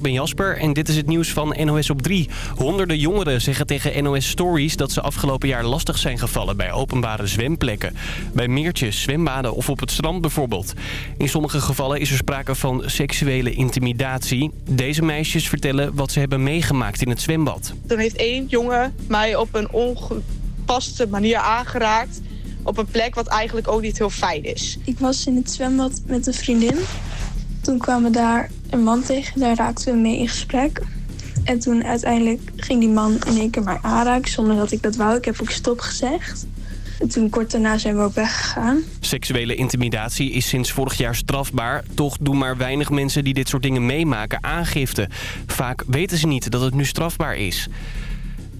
ik ben Jasper en dit is het nieuws van NOS op 3. Honderden jongeren zeggen tegen NOS Stories dat ze afgelopen jaar lastig zijn gevallen bij openbare zwemplekken. Bij meertjes, zwembaden of op het strand bijvoorbeeld. In sommige gevallen is er sprake van seksuele intimidatie. Deze meisjes vertellen wat ze hebben meegemaakt in het zwembad. Toen heeft één jongen mij op een ongepaste manier aangeraakt op een plek wat eigenlijk ook niet heel fijn is. Ik was in het zwembad met een vriendin. Toen kwam we daar een man tegen, daar raakten we mee in gesprek. En toen uiteindelijk ging die man in één keer mij aanraken zonder dat ik dat wou. Ik heb ook stop gezegd. En toen kort daarna zijn we ook weggegaan. Seksuele intimidatie is sinds vorig jaar strafbaar. Toch doen maar weinig mensen die dit soort dingen meemaken aangifte. Vaak weten ze niet dat het nu strafbaar is.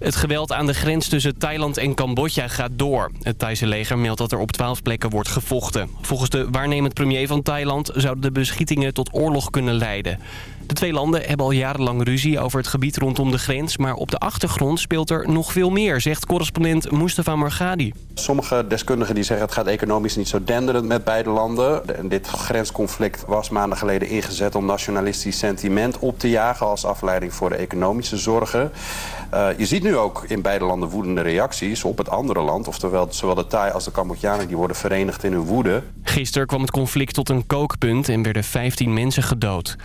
Het geweld aan de grens tussen Thailand en Cambodja gaat door. Het Thaise leger meldt dat er op 12 plekken wordt gevochten. Volgens de waarnemend premier van Thailand zouden de beschietingen tot oorlog kunnen leiden. De twee landen hebben al jarenlang ruzie over het gebied rondom de grens... maar op de achtergrond speelt er nog veel meer, zegt correspondent Mustafa Margadi. Sommige deskundigen die zeggen het gaat economisch niet zo denderend met beide landen. En dit grensconflict was maanden geleden ingezet om nationalistisch sentiment op te jagen... als afleiding voor de economische zorgen. Uh, je ziet nu ook in beide landen woedende reacties op het andere land. Oftewel, zowel de Thai als de Cambodjanen die worden verenigd in hun woede. Gisteren kwam het conflict tot een kookpunt en werden 15 mensen gedood.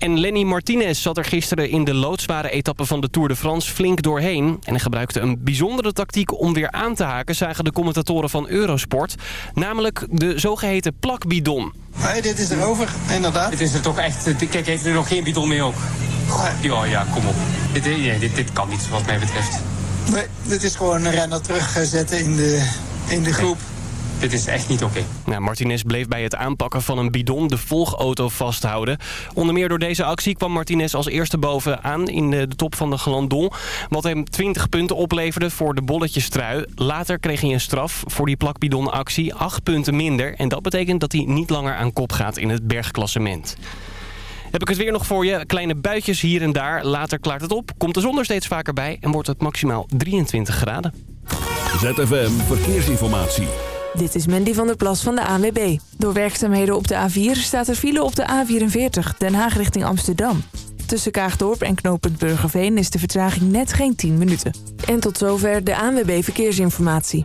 En Lenny Martinez zat er gisteren in de loodzware etappe van de Tour de France flink doorheen. En hij gebruikte een bijzondere tactiek om weer aan te haken, zagen de commentatoren van Eurosport. Namelijk de zogeheten plakbidon. Nee, dit is erover, inderdaad. Dit is er toch echt... Kijk, heeft er nog geen bidon meer ook? Ja, ja, kom op. Dit, dit, dit kan niet, wat mij betreft. Nee, dit is gewoon een renner terugzetten in de, in de groep dit is echt niet oké. Nou, Martinez bleef bij het aanpakken van een bidon de volgauto vasthouden. Onder meer door deze actie kwam Martinez als eerste bovenaan in de, top van de Glandon. Wat hem 20 punten opleverde voor de bolletjestrui. Later kreeg hij een straf voor die plakbidonactie, 8 punten minder. En dat betekent dat hij niet langer aan kop gaat in het bergklassement. Heb ik het weer nog voor je. Kleine buitjes hier en daar. Later klaart het op. Komt de zon er steeds vaker bij en wordt het maximaal 23 graden. ZFM Verkeersinformatie. Dit is Mandy van der Plas van de ANWB. Door werkzaamheden op de A4 staat er file op de A44, Den Haag richting Amsterdam. Tussen Kaagdorp en knooppunt Burgerveen is de vertraging net geen 10 minuten. En tot zover de ANWB Verkeersinformatie.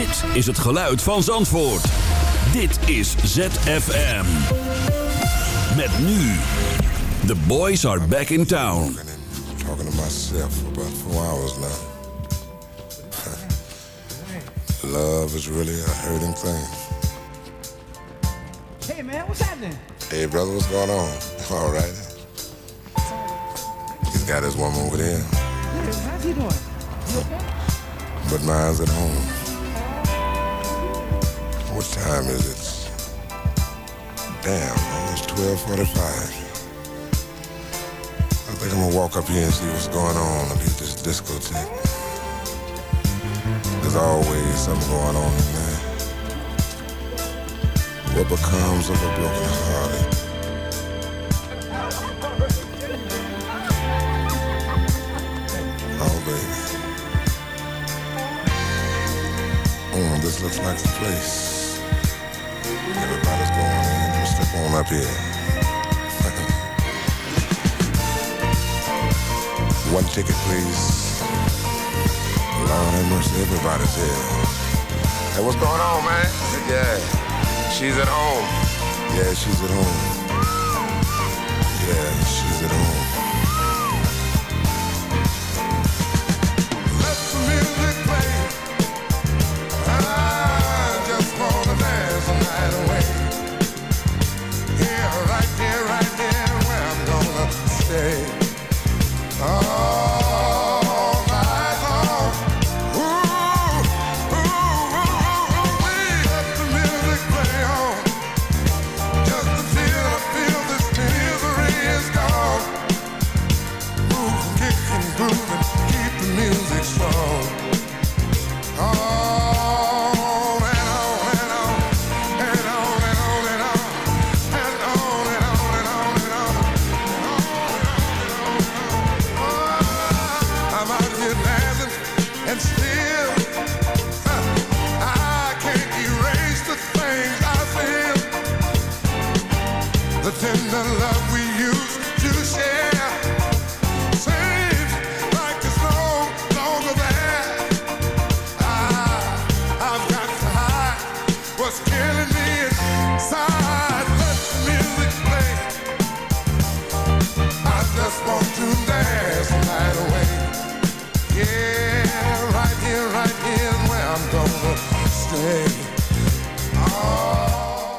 Dit is het geluid van Zandvoort. Dit is ZFM. Met nu. The boys are back in town. talking to myself for about four hours now. Love is really a hurting thing. Hey man, what's happening? Hey brother, what's going on? All right. He's got his woman over there. Yeah, how's he doing? You okay? But mine's at home. What time is it? Damn, it's 1245. I think I'm gonna walk up here and see what's going on at this discotheque. There's always something going on in there. What becomes of a broken hearted? Oh, baby. Oh, this looks like the place. Everybody's going in. Let's step on up here. One ticket, please. Lord have mercy, everybody's here. Hey, what's going on, man? Yeah, she's at home. Yeah, she's at home. Yeah, she's at home.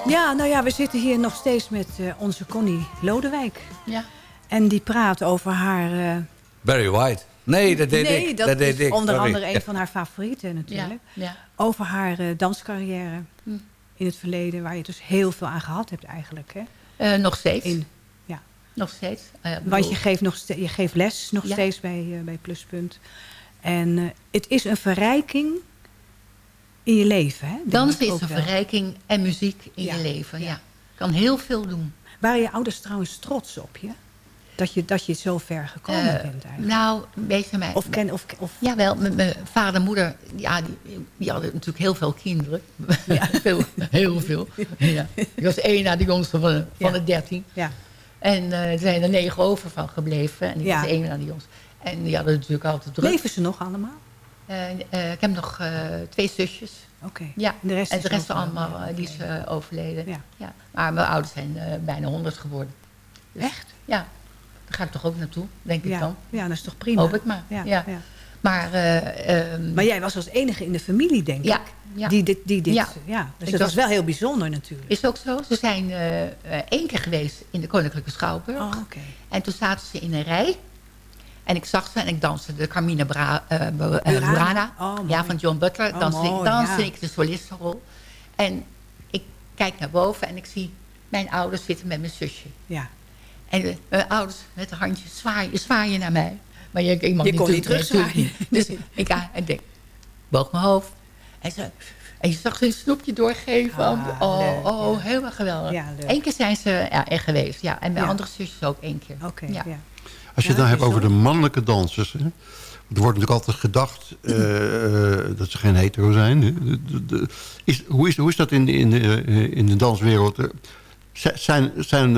Ja, nou ja, we zitten hier nog steeds met eh, onze Connie Lodewijk. Ja. En die praat over haar... eh, Barry White. Nee, dat deed nee, ik. dat, deed is ik. onder sorry. andere een van haar favorieten natuurlijk. Ja, ja. Over haar eh, danscarrière Hm. in het verleden... waar je dus heel veel aan gehad hebt eigenlijk. Hè? Eh, nog steeds. In, ja. Nog steeds. Eh, Want je geeft, nog ste- je geeft les nog Ja. steeds bij, eh, bij Pluspunt. En eh, het is een verrijking in je leven. Hè? ik is een verrijking en muziek in Ja, je leven. Ja. ja. kan heel veel doen. Waren je ouders trouwens trots op je? Dat je, dat je zo ver gekomen Eh, bent eigenlijk? Nou, een beetje mij. Of ken, of, of, Jawel, mijn mijn vader en moeder, ja, die, die hadden natuurlijk heel veel kinderen. veel, heel veel. Ja. Ik was één na de jongste van, de- van Ja. de dertien. Ja. En eh, er zijn er negen over van gebleven. En ik Ja. was één na de jongste. En die hadden natuurlijk altijd druk. Leven ze nog allemaal? Eh, eh, ik heb nog eh, twee zusjes. Oké. Ja, De rest en de rest overleden. allemaal die is overleden. Ja. Ja. Maar mijn ouders zijn bijna honderd geworden. Dus, Echt? Ja, daar ga ik toch ook naartoe, denk ik dan. ja, dat is toch prima? Hoop ik maar. Ja. Maar, eh, ehm, Maar jij was als enige in de familie, denk Ja, ik. ja. Die dit, die dit, ja. Ja. Dus Ik dat was- wel heel bijzonder natuurlijk. Is ook zo. Ze zijn eh, één keer geweest in de Koninklijke Schouwburg. Oh, oké. En toen zaten ze in een rij. En ik zag ze en ik danste de Carmina Bra, eh, eh, Burana? Oh, ja, van John Butler. Oh, danste ik, mooi, danste ja. ik de solistenrol. En ik kijk naar boven en ik zie mijn ouders zitten met mijn zusje. Ja. En eh, mijn ouders met de handjes zwaaien, zwaaien naar mij. Maar je, iemand Je kon doet niet terugzwaaien. Dus ik, en denk, boog mijn hoofd. En, ze, en je zag ze een snoepje doorgeven. Ah, oh, leuk, oh ja. helemaal geweldig. Ja. Eén keer zijn ze ja, er geweest. Ja. En mijn andere zusjes ook één keer. Oké, ja. Als je het Ja, dan hebt over de mannelijke dansers... Hè? Er wordt natuurlijk altijd gedacht eh, eh, dat ze geen hetero zijn. hè. De- de- de- is, hoe, is, hoe is dat in, de- in, de, in de danswereld? Eh, z- Zijn, zijn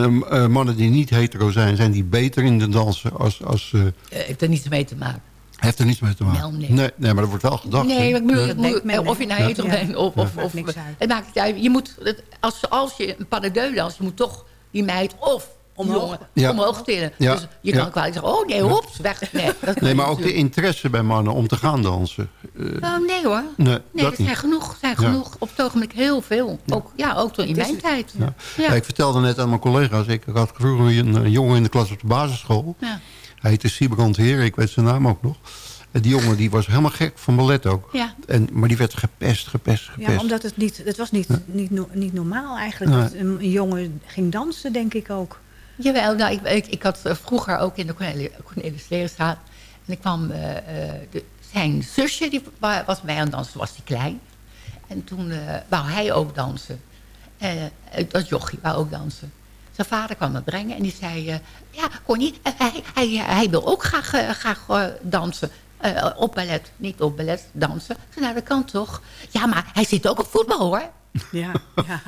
mannen die niet hetero zijn, zijn die beter in de dansen? Als, als, heeft er niets mee te maken. heeft er niets mee te maken? Nee. nee. nee, maar er wordt wel gedacht. nee, ik bedoel, Ja. of je nou hetero Ja. bent of... of, Maakt of niks uit. het maakt uit. Je moet, als, als je een pas de deux danst, je moet toch die meid of Omhoog. jongen Ja. omhoog tillen. Ja. Dus je Ja. kan kwalijk zeggen, oh nee, hops, weg. Nee, Nee, maar ook de interesse bij mannen om te gaan dansen. Eh, Oh, nee hoor. nee, Nee, dat er zijn niet. genoeg, zijn Ja. genoeg. Op het ogenblik heel veel. Ook, ja, ook toen in mijn tijd. Ja. Ja. Ja, ik vertelde net aan mijn collega's. Ik had vroeger een, een jongen in de klas op de basisschool. Ja. Hij heette Siebrand Heer, ik weet zijn naam ook nog. En die jongen die was helemaal gek van ballet ook. Ja. En, maar die werd gepest, gepest, gepest. Ja, omdat het niet... Het was niet, niet, no- niet normaal eigenlijk. Dat een, een jongen ging dansen, denk ik ook. Jawel, nou, ik, ik, ik had eh, vroeger ook in de Cornelis, Leerstraat. En ik kwam, eh, eh, de, zijn zusje die wa- was bij aan het dansen, was die klein. En toen wou hij ook dansen. Eh, dat jochie wou ook dansen. Zijn vader kwam me brengen en die zei... ja, Connie, hij, hij, wil ook graag, dansen. Op ballet, niet op ballet, dansen. Ik zei, nou, dat kan toch? Ja, maar hij zit ook op voetbal, hoor. Ja, ja.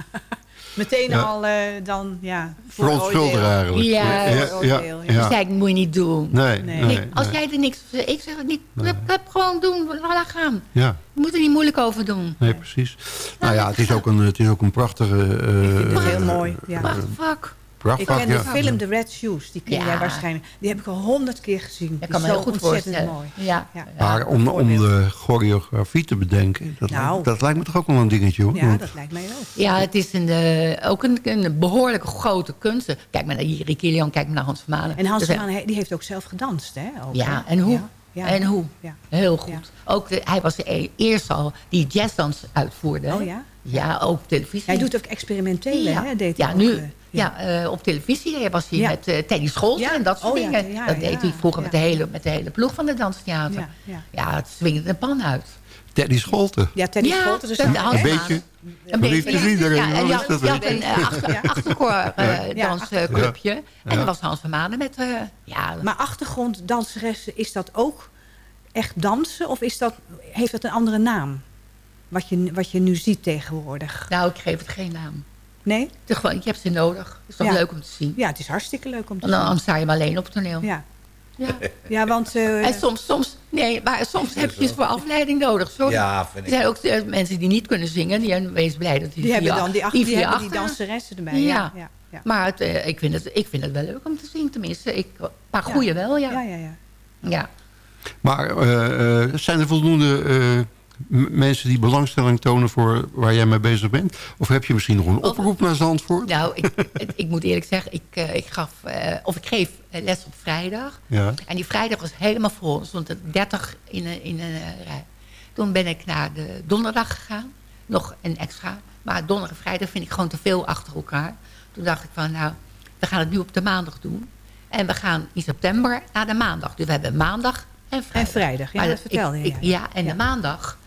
Meteen Ja. al eh, dan, ja... Verontschuldigen eigenlijk. Ja, ja, ja, ja. Dus zei ik, moet je niet doen. Nee, Nee. nee, Nee, als jij er niks... Ik zeg het niet, klep, klep, gewoon doen, laat gaan. Ja, Je moet er niet moeilijk over doen. nee, precies. Nou ja, het is ook een, het is ook een prachtige... eh, Ik vind het heel mooi. Ja. Wacht, fuck. Ik ken de ja. film The Red Shoes. Die ken Ja. jij waarschijnlijk. Die heb ik al honderd keer gezien. Kan me is heel zo goed ontzettend voorstellen. mooi. Ja. Ja. Maar om, om de choreografie te bedenken, dat, Nou. lijkt, dat lijkt me toch ook wel een dingetje hoor. Ja, dat lijkt mij ook. Ja, het is een, eh, ook een, een behoorlijk grote kunst. Kijk maar naar Jiri Kilian, kijk maar naar Hans van Manen. En Hans van die heeft ook zelf gedanst, hè? Ook, Ja, en hoe? Ja, ja. En hoe? Ja. Heel goed. Ook de, hij was de e- eerste al die jazzdans uitvoerde. Oh ja? Ja, ook televisie. Hij doet ook experimentele, ja. hè? Deed ja, hij ook, nu. Eh, ja, eh, op televisie eh, was hij Ja. met eh, Teddy Scholten Ja. en dat soort Oh ja, dingen. ja, dat deed ja, hij vroeger ja. met, de hele, met de hele ploeg van het Danstheater. Ja, Ja, ja. het swingde de pan uit. Teddy Scholten. Ja, Teddy Ja, Scholten. Dus Een Hans beetje. Een beetje. iedereen, Ja, en dat een achter, eh, Ja. dansclubje. En dat was Hans van Manen met... eh, ja, Maar achtergronddanseressen, is dat ook echt dansen? Of is dat, heeft dat een andere naam? Wat je, wat je nu ziet tegenwoordig. nou, ik geef het geen naam. Nee? Het is gewoon, je hebt ze nodig. Het is toch Ja. leuk om te zien. Ja, het is hartstikke leuk om te En dan, zien. dan sta je maar alleen op het toneel. Ja. Ja. Ja, want... eh, En soms, soms, nee, maar soms heb je het voor afleiding nodig. Sorry. Ja, vind ik Er zijn ook eh, mensen die niet kunnen zingen. Die zijn wees blij dat die, die hebben dan die, achter, die, vier hebben die danseressen erbij. Ja. Ja, ja, ja. Maar het, eh, ik, vind het, ik vind het wel leuk om te zien, tenminste. Ik, een paar goeie wel, ja. Ja, ja, ja. Ja. Maar eh, eh, zijn er voldoende eh, mensen die belangstelling tonen voor waar jij mee bezig bent? Of heb je misschien nog een oproep naar Zandvoort? Nou, ik, ik moet eerlijk zeggen, ik, eh, ik gaf, eh, of ik geef eh, les op vrijdag. Ja. En die vrijdag was helemaal vol. Er stond er 30 in een, in een eh, rij. Toen ben ik naar de donderdag gegaan. Nog een extra. Maar donderdag en vrijdag vind ik gewoon te veel achter elkaar. Toen dacht ik van, nou, we gaan het nu op de maandag doen. En we gaan in september naar de maandag. Dus we hebben maandag en vrijdag. En vrijdag, ja, Maar dat vertelde ik- je, ik- ja. Ja, en de maandag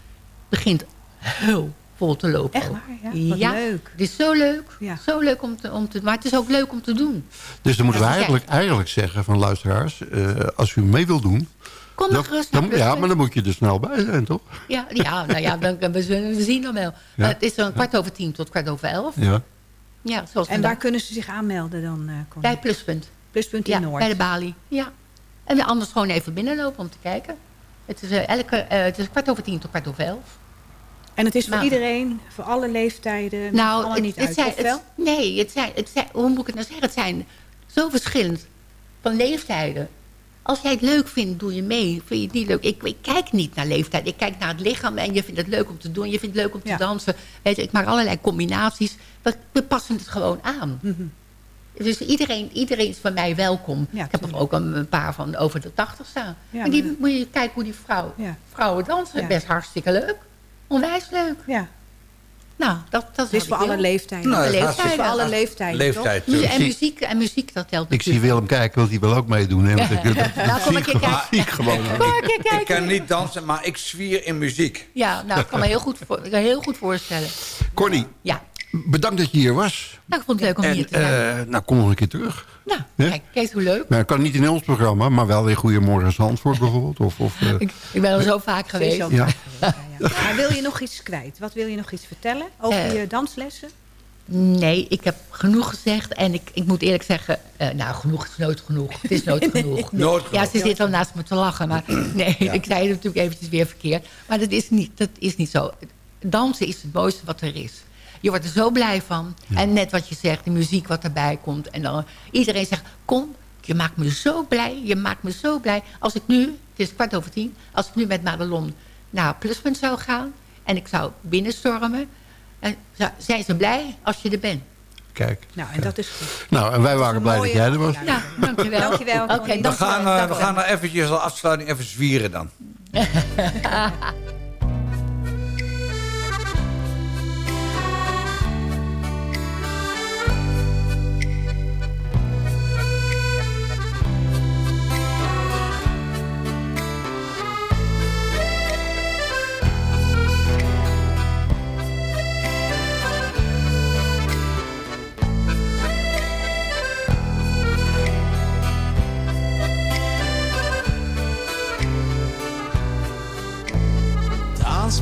begint heel vol te lopen. Echt waar, ja? Wat leuk. Het is zo leuk. Zo leuk om te, om te Maar het is ook leuk om te doen. Dus dan moeten we Ja, eigenlijk, eigenlijk zeggen van luisteraars... eh, als u mee wil doen... Kom dan- maar gerust dan- Ja, maar dan moet je er snel bij zijn, toch? Ja, ja, nou ja, dan, we, zien dan wel. Maar het is dan kwart over tien tot kwart over elf. Ja. Ja, zoals En vandaag. waar kunnen ze zich aanmelden dan? eh? Bij Pluspunt. Pluspunt in ja, Noord. bij de balie. Ja. En we anders gewoon even binnenlopen om te kijken. Het is, eh, elke, eh, het is kwart over tien tot kwart over elf. En het is voor iedereen, voor alle leeftijden, Nou, het, niet het uit, zijn, of wel? het- nee, het zijn, het zijn, hoe moet ik het nou zeggen? Het zijn zo verschillend van leeftijden. Als jij het leuk vindt, doe je mee. Vind je het niet leuk? Ik, ik kijk niet naar leeftijd. Ik kijk naar het lichaam en je vindt het leuk om te doen. Je vindt het leuk om te dansen. Weet je, ik maak allerlei combinaties. We, we passen het gewoon aan. Mhm. Dus iedereen, iedereen is van mij welkom. ik heb er ook een, een paar van over de tachtig staan. Ja, en die maar- moet je kijken hoe die vrouw, vrouwen dansen. Ja. Best hartstikke leuk. Onwijs leuk. Ja. Nou, dat, dat Dus had voor ik alle leeftijden. Alle Nou, is leeftijden. voor alle leeftijden, Leeftijd, toch? En muziek, en muziek, dat telt Ik zie Willem kijken, want die wil ook meedoen. Hè? Want ik, dat, dat Nou, kom ik gewoon- kijken. ik gewoon. Kom keer Ik kijken. kan niet dansen, maar ik zwier in muziek. Ja, nou, ik kan me heel goed, voor, ik heel goed voorstellen. Connie, Ja. Bedankt dat je hier was. Nou, ik vond het leuk om En hier te zijn. eh, nou, kom nog een keer terug. nou, kijk, kijk hoe leuk. Nou, kan niet in ons programma, maar wel in Goedemorgen Zandvoort bijvoorbeeld. Of, of, eh, Ik, ik ben al zo vaak geweest. Zo Ja. Maar wil je nog iets kwijt? Wat wil je nog iets vertellen over Eh, je danslessen? Nee, ik heb genoeg gezegd. En ik, ik moet eerlijk zeggen... eh, nou, genoeg is nooit genoeg. Het is nooit genoeg. Nooit Ja, genoeg. ze zit al naast me te lachen. Maar nee, ik zei het natuurlijk eventjes weer verkeerd. Maar dat is, niet, dat is niet zo. Dansen is het mooiste wat er is. Je wordt er zo blij van. En net wat je zegt, de muziek wat erbij komt. En dan iedereen zegt, kom, je maakt me zo blij. Je maakt me zo blij. Als ik nu, het is kwart over tien... als ik nu met Madelon naar Pluspunt zou gaan... en ik zou binnenstormen... En zou- zijn ze blij als je er bent? Kijk. Nou, en dat is goed. Nou, en wij waren blij dat jij er was. Ja, dankjewel. Dankjewel, Oké, Connie. We gaan, eh, we gaan er eventjes als afsluiting even zwieren dan.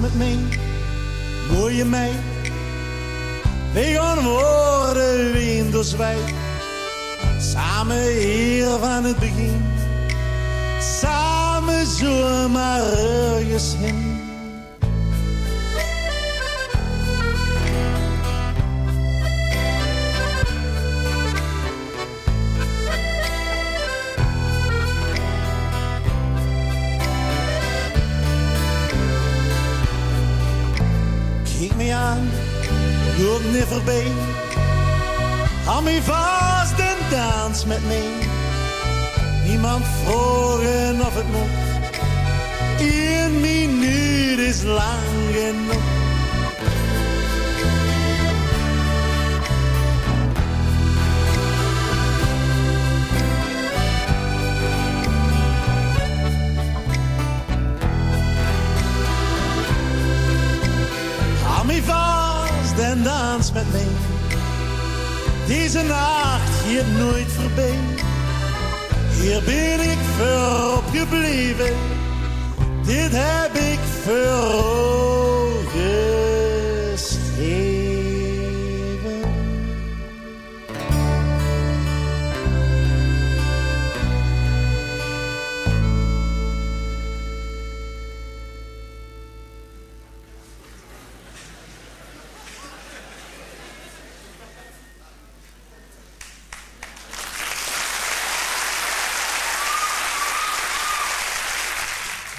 Met mij, mooie meid. We gaan worden. Samen hier van het begin. Samen zomaar ergens heen. Aan, niet voorbij. Hou me vast en dans met mij. Niemand vragen of het moet. Een minuut is lang genoeg. Deze nacht gaat nooit voorbij. Hier ben ik voor opgebleven. Dit heb ik voor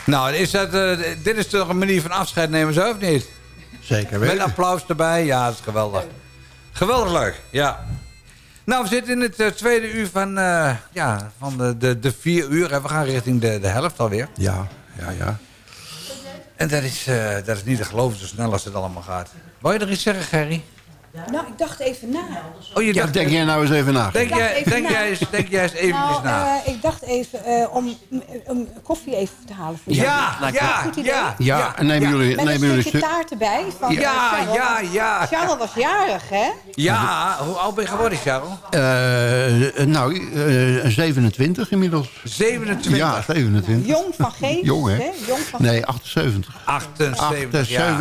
Nou, is dat, eh, dit is toch een manier van afscheid nemen zo, of niet? Zeker Met weten. applaus erbij. Ja, dat is geweldig. Geweldig leuk, ja. Nou, we zitten in het eh, tweede uur van, eh, ja, van de, de, de vier uur. En we gaan richting de, de helft alweer. Ja, ja, ja. En dat is, dat is niet te geloven zo snel als het allemaal gaat. Wil je er iets zeggen, Gerry? Nou, ik dacht even na. Oh, je Ja, dacht, denk jij nou eens even na. denk, jij, even denk, na. jij eens, denk jij eens nou, na? eh, ik dacht even eh, om, om koffie even te halen voor jou. ja, ja, Goed idee. ja, Ja, en nemen jullie, Met nemen een jullie stukje stu- taart erbij. Van Ja, Charles. ja, ja. Charles was jarig, hè? Ja, hoe oud ben je geworden, Charles? Eh, nou, eh, 27 inmiddels. 27. Ja, 27. Jong van geest. Jong, hè? Jong van Nee, 78. 78, ja.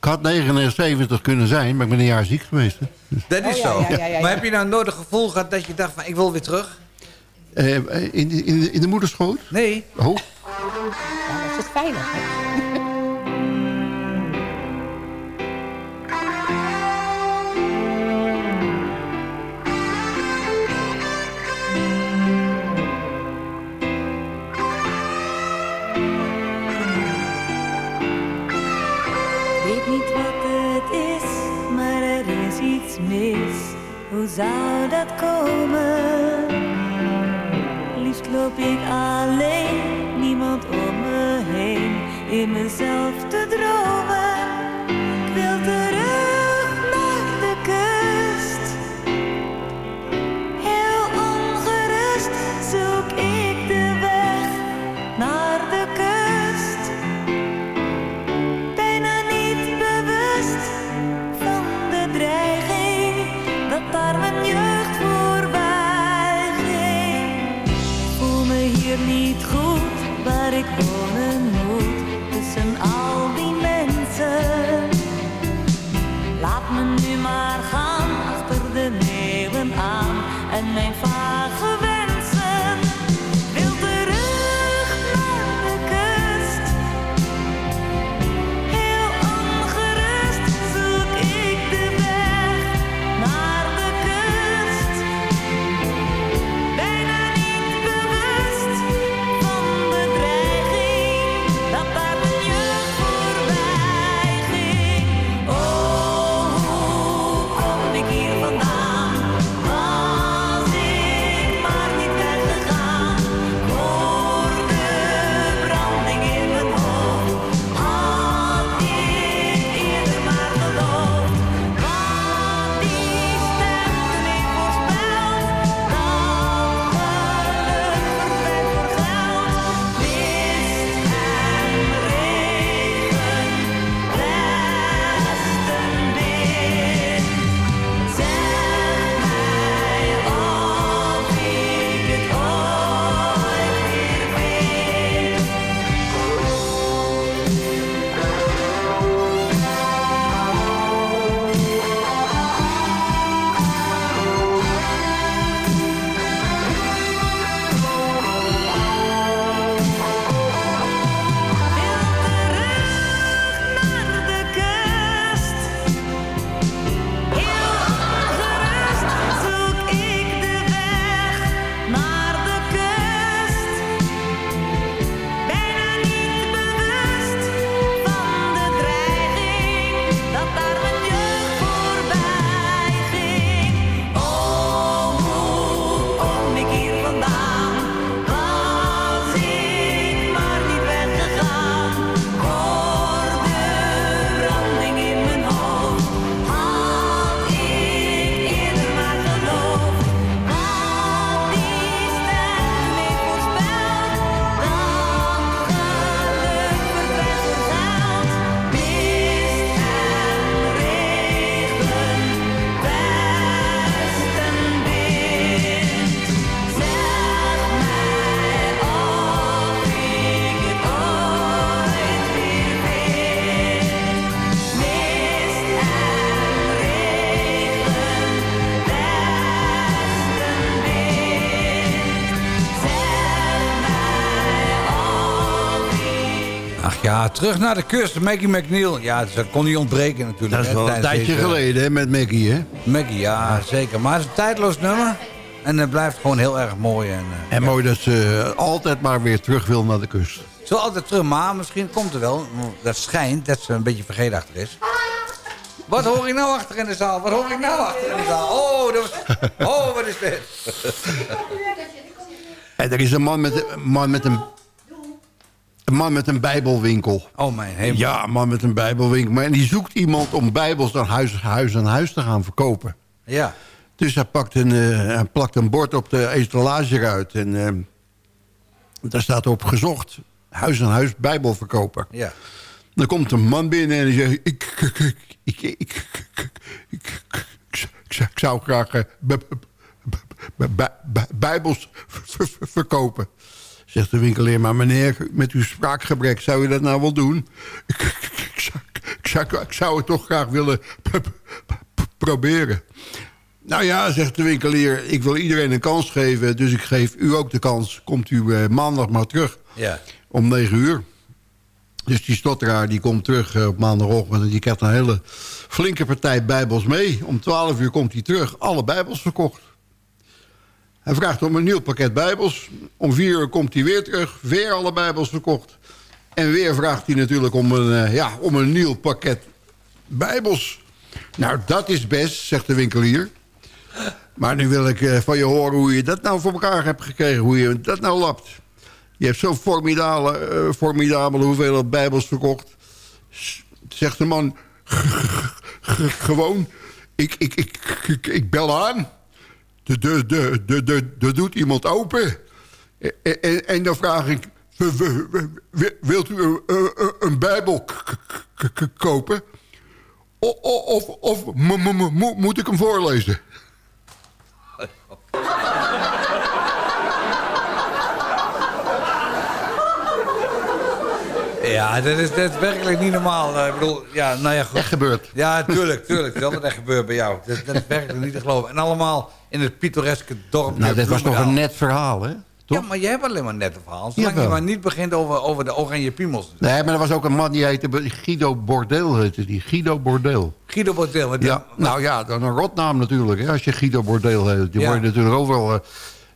78. Ik had 79 kunnen zijn, maar ik ben een jaar ziek geweest. Hè. Dus, Dat is Oh, ja, zo. ja, ja, ja, Maar heb je nou nooit het gevoel gehad dat je dacht van ik wil weer terug? eh, in, de- in, de- in de moederschoot? Nee. Oh, Ja, dat is het veilig. hè? Ja, terug naar de kust. Maggie McNeil. Ja, dat kon niet ontbreken natuurlijk. dat is hè, wel een tijdje deze- geleden hè, met Maggie, hè? Maggie, ja, zeker. Maar het is een tijdloos nummer. En het blijft gewoon heel erg mooi. En, eh, En mooi dat ze altijd maar weer terug wil naar de kust. Zo altijd terug, maar misschien komt er wel. Dat schijnt dat ze een beetje vergeetachtig is. Wat hoor ik nou achter in de zaal? Wat hoor ik nou achter in de zaal? Oh, dat was... oh wat is dit? En er is een man met, een man met een... Een man met een bijbelwinkel. Oh mijn hemel. Ja, een man met een bijbelwinkel. Maar die zoekt iemand om bijbels dan huis, huis aan huis te gaan verkopen. Ja. Dus hij, pakt een, hij plakt een bord op de etalage eruit. En eh, daar staat op gezocht. Huis aan huis bijbelverkoper. Ja. Dan komt een man binnen en die zegt... Ik, ik, ik, ik, ik, ik, ik, ik zou- graag bijbels ver- ver- verkopen. Zegt de winkelier, maar meneer, met uw spraakgebrek zou u dat nou wel doen? Ik, ik, ik, zou, ik, zou, ik zou het toch graag willen proberen. Nou ja, zegt de winkelier, ik wil iedereen een kans geven... dus ik geef u ook de kans. Komt u eh, maandag maar terug Ja. om 9 uur. Dus die stotteraar die komt terug eh, op maandagochtend... en die krijgt een hele flinke partij bijbels mee. Om 12 uur komt hij terug, alle bijbels verkocht. Hij vraagt om een nieuw pakket bijbels. Om 4 uur komt hij weer terug, weer alle bijbels verkocht. En weer vraagt hij natuurlijk om een, eh, ja, om een nieuw pakket bijbels. Nou, dat is best, zegt de winkelier. Maar nu wil ik eh, van je horen hoe je dat nou voor elkaar hebt gekregen. Hoe je dat nou lapt. Je hebt zo'n formidabele, eh, formidabele hoeveelheid bijbels verkocht. Zegt de man, gewoon, ik, ik, ik, ik, ik bel aan. De, de, de, de, de, doet iemand open. En, en, en dan vraag ik, wilt u een, bijbel kopen? Of, of mo- mo- mo- mo- moet ik hem voorlezen? Ja, dat is, dat is werkelijk niet normaal. Eh, Ik bedoel, ja, nou ja, goed. Echt gebeurd. Ja, tuurlijk, tuurlijk. Dat is altijd echt gebeurd bij jou. Dat, dat is werkelijk niet te geloven. En allemaal in het pittoreske dorp. Nou, dit was toch Bloemendaal. een net verhaal, hè? Ja, maar jij hebt alleen maar nette verhaal. Zolang je maar niet begint over, over de oranje piemels. Nee, maar er was ook een man die heette Guido Bordeel. Heette die. Guido Bordeel. Guido Bordeel. die- Ja, nou ja, dan een rotnaam natuurlijk. Hè, als je Guido Bordeel heet. Die Ja. word je natuurlijk overal...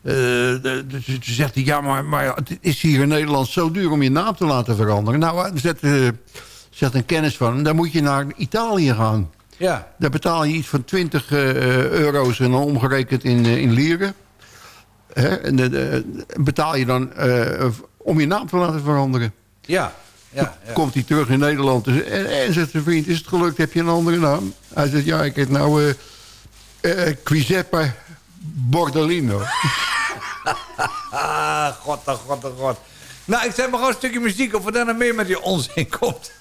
eh, eh, de- Toen zegt hij, ja, maar, maar het is hier in Nederland zo duur om je naam te laten veranderen. Nou, er zet, eh, zegt een kennis van, hem, dan moet je naar Italië gaan. Ja. Daar betaal je iets van 20 eh, euro's en dan omgerekend in, eh, in lieren. Hè, en de- de- betaal je dan eh, om je naam te laten veranderen. Ja. Ja, ja. Komt hij terug in Nederland en, zegt zijn vriend, is het gelukt, heb je een andere naam? Hij zegt, ja, ik heb nou eh eh, Giuseppe Bordellino. Ah, god, oh god, oh god. Nou, ik zet maar gewoon een stukje muziek of er dan meer met die onzin komt.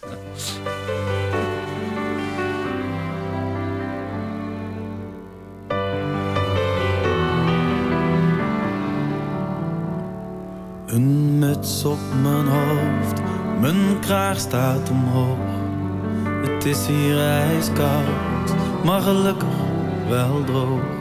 Een muts op mijn hoofd, mijn kraag staat omhoog. Het is hier ijskoud, maar gelukkig wel droog.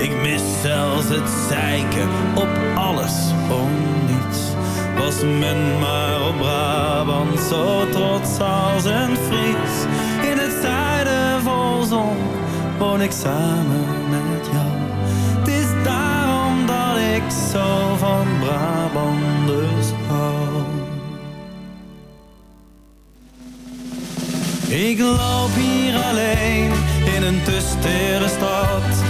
Ik mis zelfs het zeiken op alles om niets. Was men maar op Brabant zo trots als een Fries. In het zuiden vol zon woon ik samen met jou. Het is daarom dat ik zo van Brabanders hou. Ik loop hier alleen in een te stad.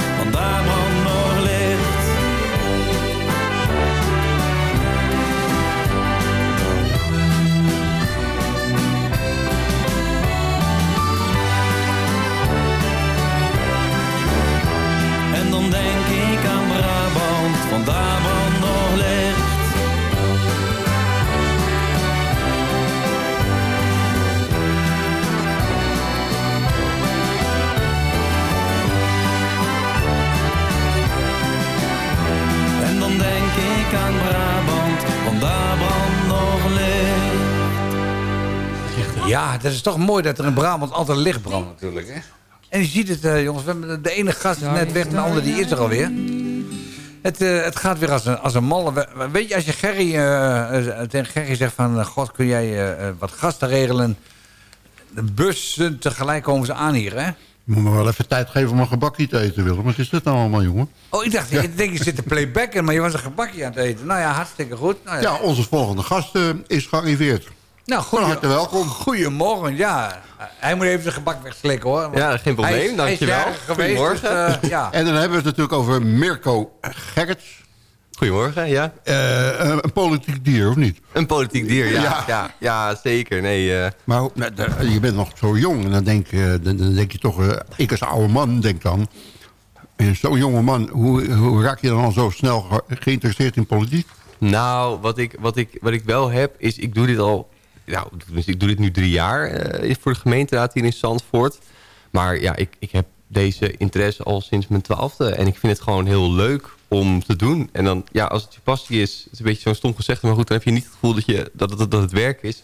Ja, dat is toch mooi dat er in Brabant altijd licht brandt natuurlijk. Hè? En je ziet het, eh, jongens. We hebben de ene gast is net weg en de andere die is er alweer. Het, eh, het gaat weer als een, als een malle. We- we- Weet je, als je Gerry, eh, eh, tegen Gerry zegt van... God, kun jij wat gasten regelen? De bussen tegelijk komen ze aan hier, hè? Je moet me wel even tijd geven om een gebakje te eten, Willem. Wat is dit nou allemaal, jongen? Oh, ik dacht, ik denk je zit te playbacken, maar je was een gebakje aan het eten. Nou ja, hartstikke goed. Nou Ja, onze volgende gast is gearriveerd. Nou, Van harte welkom. Goedemorgen, ja. Hij moet even zijn gebak wegslikken, hoor. Ja, geen probleem, hij is- dankjewel. Hij is geweest, Goedemorgen. dus, eh, ja. En dan hebben we het natuurlijk over Mirko Gerrits. Goedemorgen, ja. Eh, een politiek dier, of niet? Een politiek dier, ja. Ja. Ja, ja, zeker. Nee, eh, Maar nou, je bent nog zo jong. En dan denk, je- dan, dan denk je toch... ik als oude man denk dan... Zo'n jonge man, hoe, hoe raak je dan al zo snel ge- geïnteresseerd in politiek? nou, wat ik, wat, ik, wat ik wel heb, is ik doe dit al... Nou, tenminste, ik doe dit nu drie jaar eh, voor de gemeenteraad hier in Zandvoort. Maar ja, ik, ik heb deze interesse al sinds mijn twaalfde. En ik vind het gewoon heel leuk om te doen. En dan, ja, als het je passie is... Is een beetje zo'n stom gezegd, maar goed... dan heb je niet het gevoel dat, je, dat, het, dat het werk is.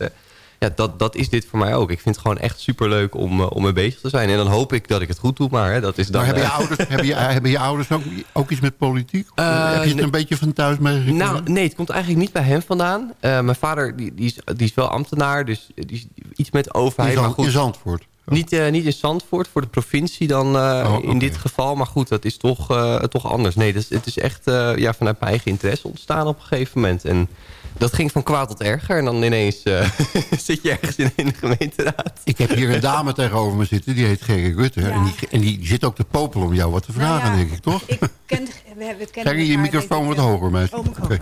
Ja, dat, dat is dit voor mij ook. Ik vind het gewoon echt superleuk om, eh, om mee bezig te zijn. En dan hoop ik dat ik het goed doe, maar hè, dat is dan... Maar hebben, je eh, ouders, hebben, je, hebben je ouders ook, ook iets met politiek? Eh, heb je het een beetje van thuis meegekregen? Nou, nee, het komt eigenlijk niet bij hem vandaan. Eh, mijn vader die, die, is, die is wel ambtenaar, dus die is iets met overheid. in, maar goed, in Zandvoort? Niet, eh, niet in Zandvoort, voor de provincie dan eh, Oh, in dit geval. Maar goed, dat is toch, eh, toch anders. Nee, dus, het is echt eh, ja, vanuit mijn eigen interesse ontstaan op een gegeven moment. En dat ging van kwaad tot erger. En dan ineens eh, zit je ergens in, in de gemeenteraad. Ik heb hier een dame tegenover me zitten, die heet Gerry Rutte. En, die, en die zit ook te popelen om jou wat te vragen, Nou ja, denk ik, toch? Ik ken, we, we kennen je microfoon wat hoger, meisje. Oh.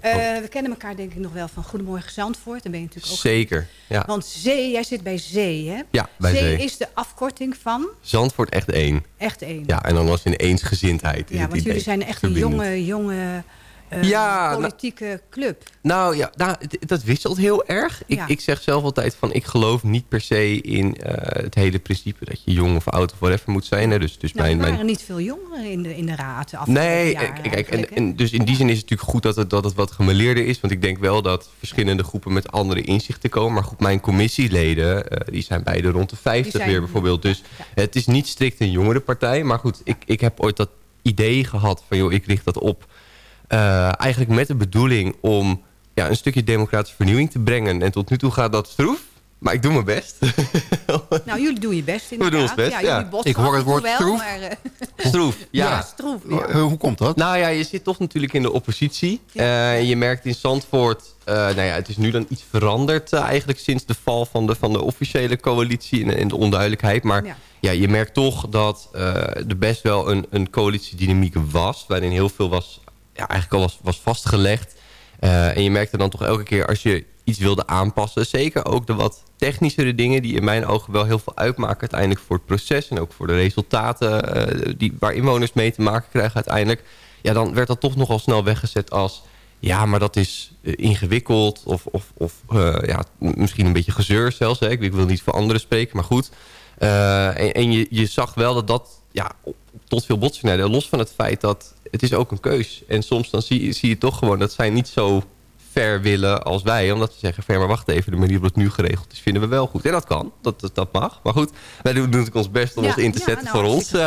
Eh, we kennen elkaar denk ik nog wel van Goedemorgen Zandvoort. Dan ben je natuurlijk ook... Zeker, ja. Want Zee, jij zit bij Zee, hè? Ja, bij Zee. is de afkorting van Zandvoort echt één. echt één. Ja, en dan was in eensgezindheid. Ja, want jullie zijn echt een jonge, jonge eh, Ja, nou- politieke club. Nou ja, nou, dat wisselt heel erg. Ik, Ja. ik zeg zelf altijd van ik geloof niet per se in eh, het hele principe dat je jong of oud of whatever moet zijn. Hè. Dus, dus Nou, mijn, er waren mijn... niet veel jongeren in de, in de raad de afgelopen Nee, jaren kijk, en, dus in die zin is het natuurlijk goed dat het, dat het wat gemeleerder is. Want ik denk wel dat verschillende groepen met andere inzichten komen. Maar goed, mijn commissieleden, eh, die zijn beide rond de 50 zijn- weer bijvoorbeeld. Dus het is niet strikt een jongere partij. Maar goed, ik, ik heb ooit dat idee gehad van joh, ik richt dat op. eh, eigenlijk met de bedoeling om ja, een stukje democratische vernieuwing te brengen. En tot nu toe gaat dat stroef. Maar ik doe mijn best. Nou, jullie doen je best We doen inderdaad. ons best, ja, ja. jullie botsen Ik hoor het woord wel, stroef. maar, eh, Stroef, ja. Ja, stroef, ja. Hoe komt dat? Nou ja, je zit toch natuurlijk in de oppositie. Eh, je merkt in Zandvoort... eh, nou ja, het is nu dan iets veranderd eigenlijk sinds de val van de, van de officiële coalitie en, en de onduidelijkheid. Maar Ja. ja. je merkt toch dat eh, er best wel een, een coalitiedynamiek was. Waarin heel veel was, ja, eigenlijk al was, was vastgelegd. Eh, en je merkte dan toch elke keer als je iets wilde aanpassen. Zeker ook de wat technischere dingen die in mijn ogen wel heel veel uitmaken uiteindelijk voor het proces. En ook voor de resultaten eh, die, waar inwoners mee te maken krijgen uiteindelijk. Ja, dan werd dat toch nogal snel weggezet als... Ja, maar dat is eh, ingewikkeld of, of, of ja, misschien een beetje gezeur zelfs. Hè. Ik, wil niet voor anderen spreken, maar goed. En en je, je zag wel dat dat ja, tot veel botsingen. Los van het feit dat het is ook een keus. En soms dan zie, zie je toch gewoon dat zij niet zo ver willen als wij. Omdat ze zeggen, ver maar wacht even, de manier waarop het nu geregeld is, vinden we wel goed. En dat kan, dat, dat, dat mag. Maar goed, wij doen natuurlijk ons best om Ja, ons in te ja, zetten nou, voor ons eh.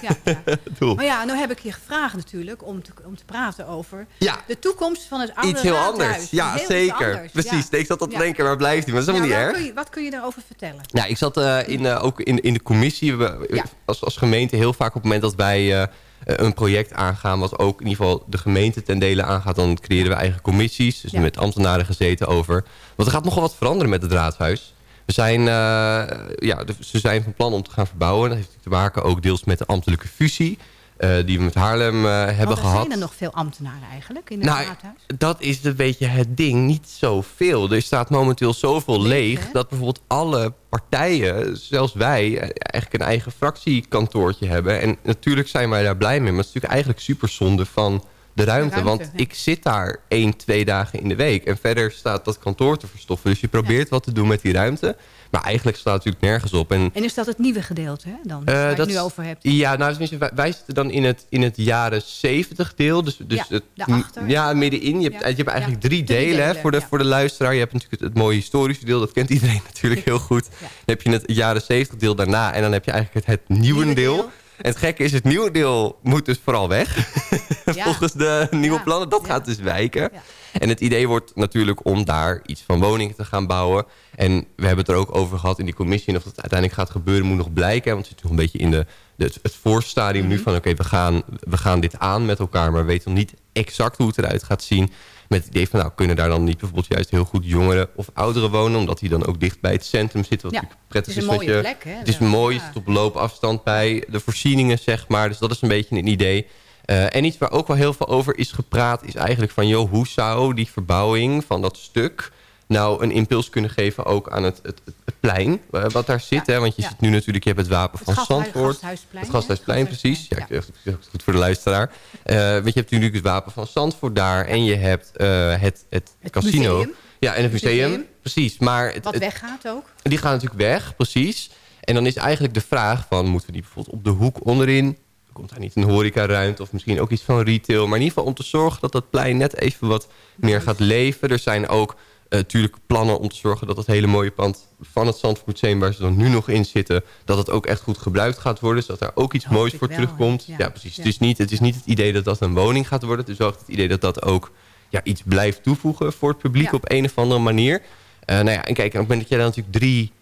Ja, doel. Maar ja, nou heb ik je gevraagd natuurlijk om te, om te praten over de toekomst van het oude Iets heel anders. Ja, Heel zeker. anders, Precies. Ik zat al te denken, waar blijft hij? Maar dat is helemaal Ja, niet erg. Kun je, wat kun je daarover vertellen? Ja, ik zat eh, in, eh, ook in, in de commissie. We, als, als gemeente heel vaak op het moment dat wij een project aangaan... wat ook in ieder geval de gemeente ten dele aangaat... dan creëren we eigen commissies. Dus Ja. met ambtenaren gezeten over. Want er gaat nogal wat veranderen met het raadhuis. We zijn, eh, ja, ze zijn van plan om te gaan verbouwen. Dat heeft te maken ook deels met de ambtelijke fusie... eh, die we met Haarlem eh, hebben er gehad. zijn er nog veel ambtenaren eigenlijk in het Nou, raadhuis. dat is een beetje het ding. Niet zoveel. Er staat momenteel zoveel leeg... dat bijvoorbeeld alle partijen, zelfs wij... eh, eigenlijk een eigen fractiekantoortje hebben. En natuurlijk zijn wij daar blij mee. Maar het is natuurlijk eigenlijk super zonde van de ruimte. ruimte, want ja. ik zit daar één, twee dagen in de week. En verder staat dat kantoor te verstoffen. Dus je probeert wat te doen met die ruimte. Maar eigenlijk staat het natuurlijk nergens op. En En is dat het nieuwe gedeelte hè, dan, eh, waar je het nu over hebt? Ja, nou, tenminste, wij, wij zitten dan in het, in het jaren 70 deel. Dus, dus Ja, het. Ja, middenin. Je hebt, je hebt eigenlijk drie Drie delen, hè, voor, de, voor de luisteraar. Je hebt natuurlijk het, het mooie historische deel. Dat kent iedereen natuurlijk heel goed. Dan heb je het jaren 70 deel daarna. En dan heb je eigenlijk het, het nieuwe, Nieuwe deel. deel. En het gekke is, het nieuwe deel moet dus vooral weg. Ja. Volgens de nieuwe Ja, plannen. Dat ja. gaat dus wijken. En het idee wordt natuurlijk om daar iets van woningen te gaan bouwen. En we hebben het er ook over gehad in die commissie. En of dat uiteindelijk gaat gebeuren moet nog blijken. Want het zit nog een beetje in de, de, het- voorstadium Mhm. nu van... oké, we, gaan, we gaan dit aan met elkaar. Maar we weten nog niet exact hoe het eruit gaat zien. Met het idee van, nou, kunnen daar dan niet bijvoorbeeld juist heel goed jongeren of ouderen wonen? Omdat die dan ook dicht bij het centrum zitten. Wat Ja, natuurlijk prettig het is is. een mooie je, plek, hè? Het is mooi, Ja. het zit op loopafstand bij de voorzieningen, zeg maar. Dus dat is een beetje een idee. Eh, en iets waar ook wel heel veel over is gepraat... is eigenlijk van, joh, hoe zou die verbouwing van dat stuk... nou een impuls kunnen geven ook aan het, het, het, het plein... eh, wat daar zit. Hè? Want je ja. ziet nu natuurlijk, je hebt het wapen van Zandvoort. Gasthuisplein, Het? Gasthuisplein, precies. Ja, het- het goed voor de luisteraar. Eh, want je hebt natuurlijk het wapen van Zandvoort daar... en je hebt eh, het, het, Het casino. museum. Ja, en het museum. museum. Precies, maar... Het, Wat het- weggaat ook. die gaan natuurlijk weg, precies. En dan is eigenlijk de vraag van... moeten we die bijvoorbeeld op de hoek onderin... komt daar niet een horecaruimte of misschien ook iets van retail... maar in ieder geval om te zorgen dat dat plein net even wat meer gaat leven. Er zijn ook natuurlijk plannen om te zorgen dat het hele mooie pand... van het Zandvoortmuseum waar ze dan nu nog in zitten... dat het ook echt goed gebruikt gaat worden. Dus dat daar ook iets Hoop moois voor wel, terugkomt. ja. Ja, precies. Het, is niet, het is niet het idee dat dat een woning gaat worden. Het is wel het idee dat dat ook ja, iets blijft toevoegen... voor het publiek op een of andere manier. Eh, nou ja, en kijk, op het moment dat jij dan natuurlijk drie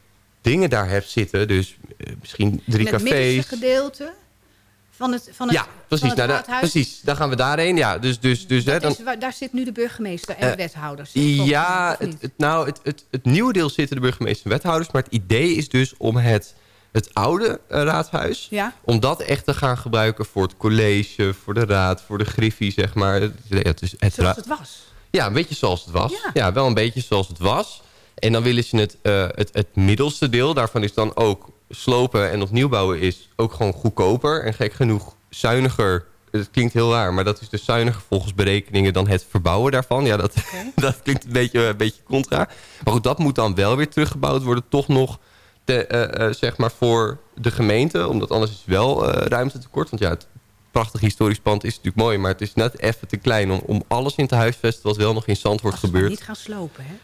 dingen daar hebt zitten. Dus eh, misschien drie In het middenste cafés. gedeelte van het, van het, Ja, precies. van het Nou, da- precies. Daar gaan we daarheen. Ja, dus, dus, dus, hè, dan, is waar- daar zit nu de burgemeester en de Eh, wethouders. volgens mij, ja, het, nou, het, het, het nieuwe deel zitten de burgemeester en wethouders. Maar het idee is dus om het, het oude eh, raadhuis... Ja. om dat echt te gaan gebruiken voor het college, voor de raad, voor de griffie, zeg maar. Het, het, is het Zoals het was. Ja, een beetje zoals het was. Ja. Ja, wel een beetje zoals het was. En dan willen ze het, eh, het, het middelste deel. Daarvan is dan ook slopen en opnieuw bouwen is ook gewoon goedkoper. En gek genoeg zuiniger. Het klinkt heel raar, maar dat is dus zuiniger volgens berekeningen dan het verbouwen daarvan. Ja, dat, dat klinkt een beetje, een beetje contra. Maar goed, dat moet dan wel weer teruggebouwd worden. Toch nog te, eh, eh, zeg maar voor de gemeente. Omdat anders is wel eh ruimte tekort. Want ja, het prachtig historisch pand is natuurlijk mooi. Maar het is net even te klein om, om alles in te huisvesten... wat wel nog in Zandvoort Als we gebeurt. niet gaan slopen, hè?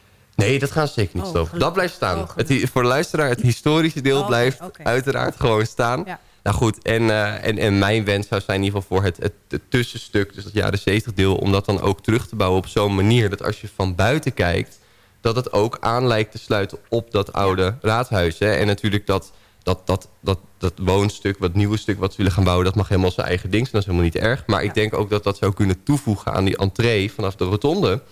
Nee, dat gaan ze zeker niet Oh, stoppen. gelukkig. Dat blijft staan. Oh, het, voor de luisteraar, het historische deel Oh, blijft uiteraard gewoon staan. Ja. Nou goed, en, eh, en, en mijn wens zou zijn in ieder geval voor het, het, het tussenstuk... dus het jaren 70 deel, om dat dan ook terug te bouwen op zo'n manier... dat als je van buiten kijkt, dat het ook aan lijkt te sluiten op dat oude raadhuis. Hè? En natuurlijk dat, dat, dat, dat, dat woonstuk, wat nieuwe stuk wat ze willen gaan bouwen... dat mag helemaal zijn eigen ding zijn, dat is helemaal niet erg. Maar ik denk ook dat dat zou kunnen toevoegen aan die entree vanaf de rotonde...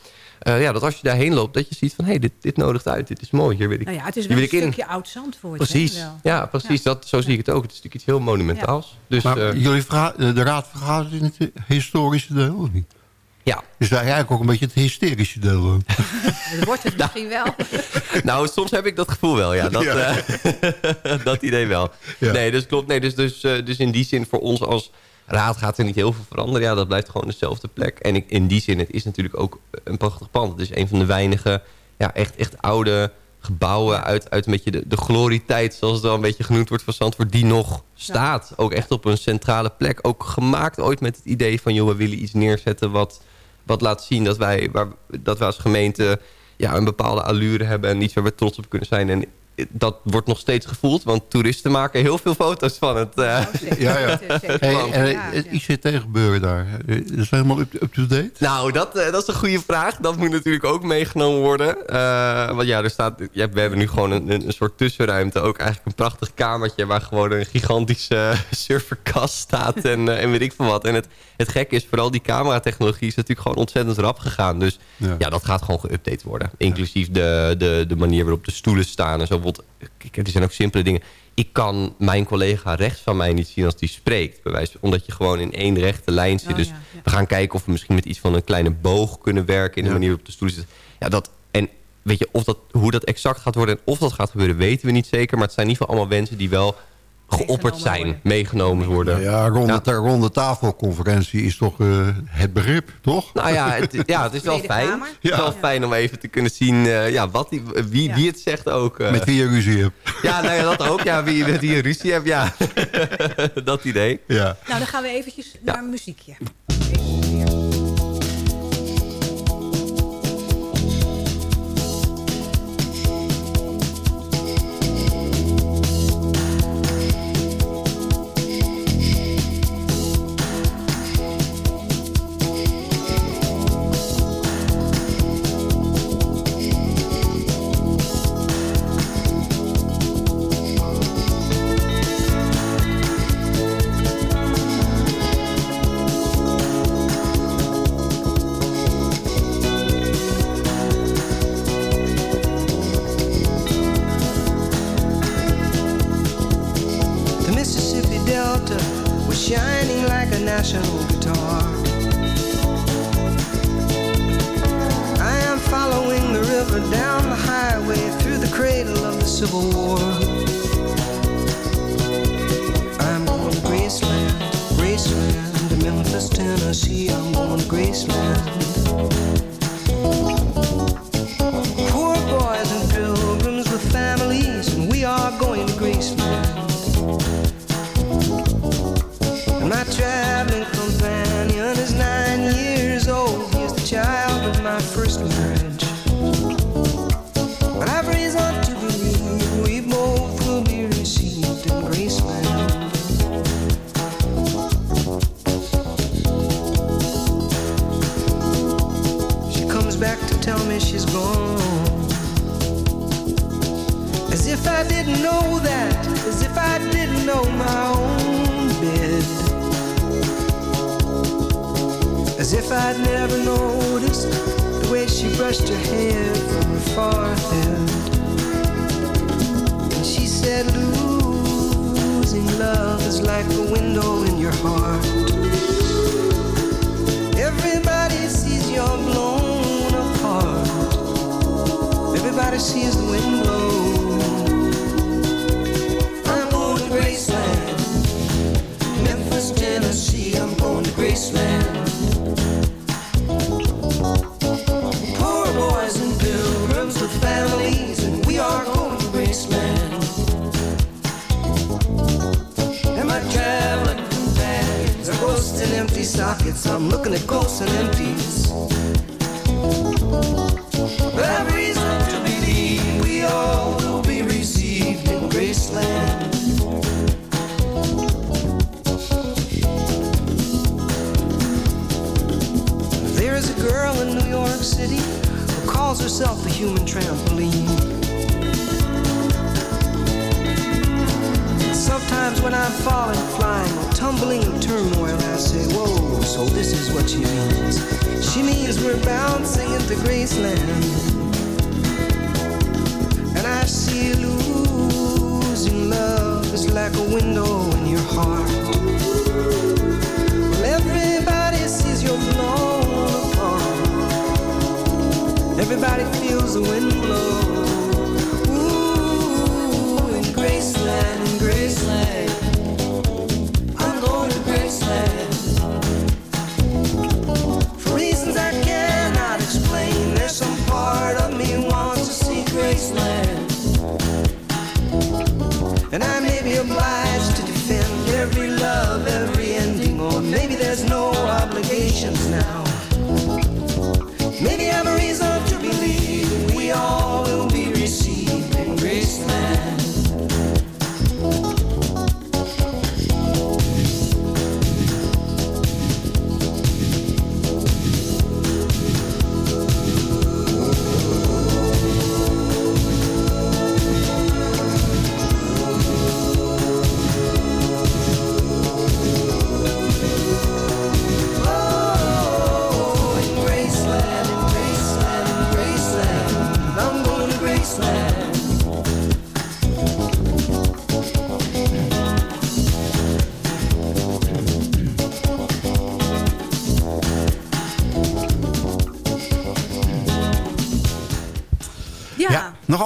Eh, ja, dat als je daarheen loopt, dat je ziet van... hé, hey, dit, dit nodigt uit, dit is mooi, hier wil ik, Nou ja, het is hier wel wil een ik in. stukje oud-Zandvoort. Precies, hè, wel. ja, precies. Dat, zo zie ik het ook. Het is natuurlijk iets heel monumentaals. Dus, maar eh, jullie verga- de raad vergadert in het eh, historische deel, of niet? Ja. Dus eigenlijk ook een beetje het hysterische deel. eh. Dat wordt het misschien wel. nou, soms heb ik dat gevoel wel, ja. Dat, Ja. eh, dat idee wel. Ja. Nee, dus klopt. Nee, dus, dus, eh, dus in die zin voor ons als raad gaat er niet heel veel veranderen. Ja, dat blijft gewoon dezelfde plek. En ik, in die zin, het is natuurlijk ook een prachtig pand. Het is een van de weinige, ja, echt, echt oude gebouwen uit, uit een beetje de, de glorietijd, zoals het wel een beetje genoemd wordt van Zandvoort, die nog staat. Ook echt op een centrale plek. Ook gemaakt ooit met het idee van, joh, we willen iets neerzetten wat, wat laat zien dat wij, waar, dat wij als gemeente ja, een bepaalde allure hebben... en iets waar we trots op kunnen zijn. En dat wordt nog steeds gevoeld, want toeristen maken heel veel foto's van het. eh. Ja, ja. Hey, en het ICT-gebeuren daar, eh, is dat helemaal up- up-to-date? Nou, dat, eh, dat is een goede vraag. Dat moet natuurlijk ook meegenomen worden. Eh, want ja, er staat, ja, we hebben nu gewoon een, soort tussenruimte. Ook eigenlijk een prachtig kamertje... waar gewoon een gigantische eh, serverkast staat en, eh, en weet ik veel wat. En het, het gekke is, vooral die cameratechnologie... is natuurlijk gewoon ontzettend rap gegaan. Dus ja, dat gaat gewoon geüpdate worden. Inclusief de, de, de manier waarop de stoelen staan en zo. Bijvoorbeeld, er zijn ook simpele dingen. Ik kan mijn collega rechts van mij niet zien als die spreekt. Bij wijze, omdat je gewoon in één rechte lijn zit. Oh, dus ja, ja. we gaan kijken of we misschien met iets van een kleine boog kunnen werken... in de manier waarop de stoel zit. Ja, dat, en weet je, of dat, hoe dat exact gaat worden... en of dat gaat gebeuren, weten we niet zeker. Maar het zijn in ieder geval allemaal wensen die wel geopperd zijn. Meegenomen worden. Ja, ronde, ta- ronde tafelconferentie is toch eh, het begrip, toch? Nou ja, het, ja, het is wel fijn. Het is wel fijn om even te kunnen zien eh, ja, wat die, wie, wie het zegt ook. eh. Met wie je ruzie hebt. Ja, nou ja, dat ook. Ja, wie met wie je ruzie hebt, ja. dat idee. Ja. Nou, dan gaan we eventjes naar een muziekje.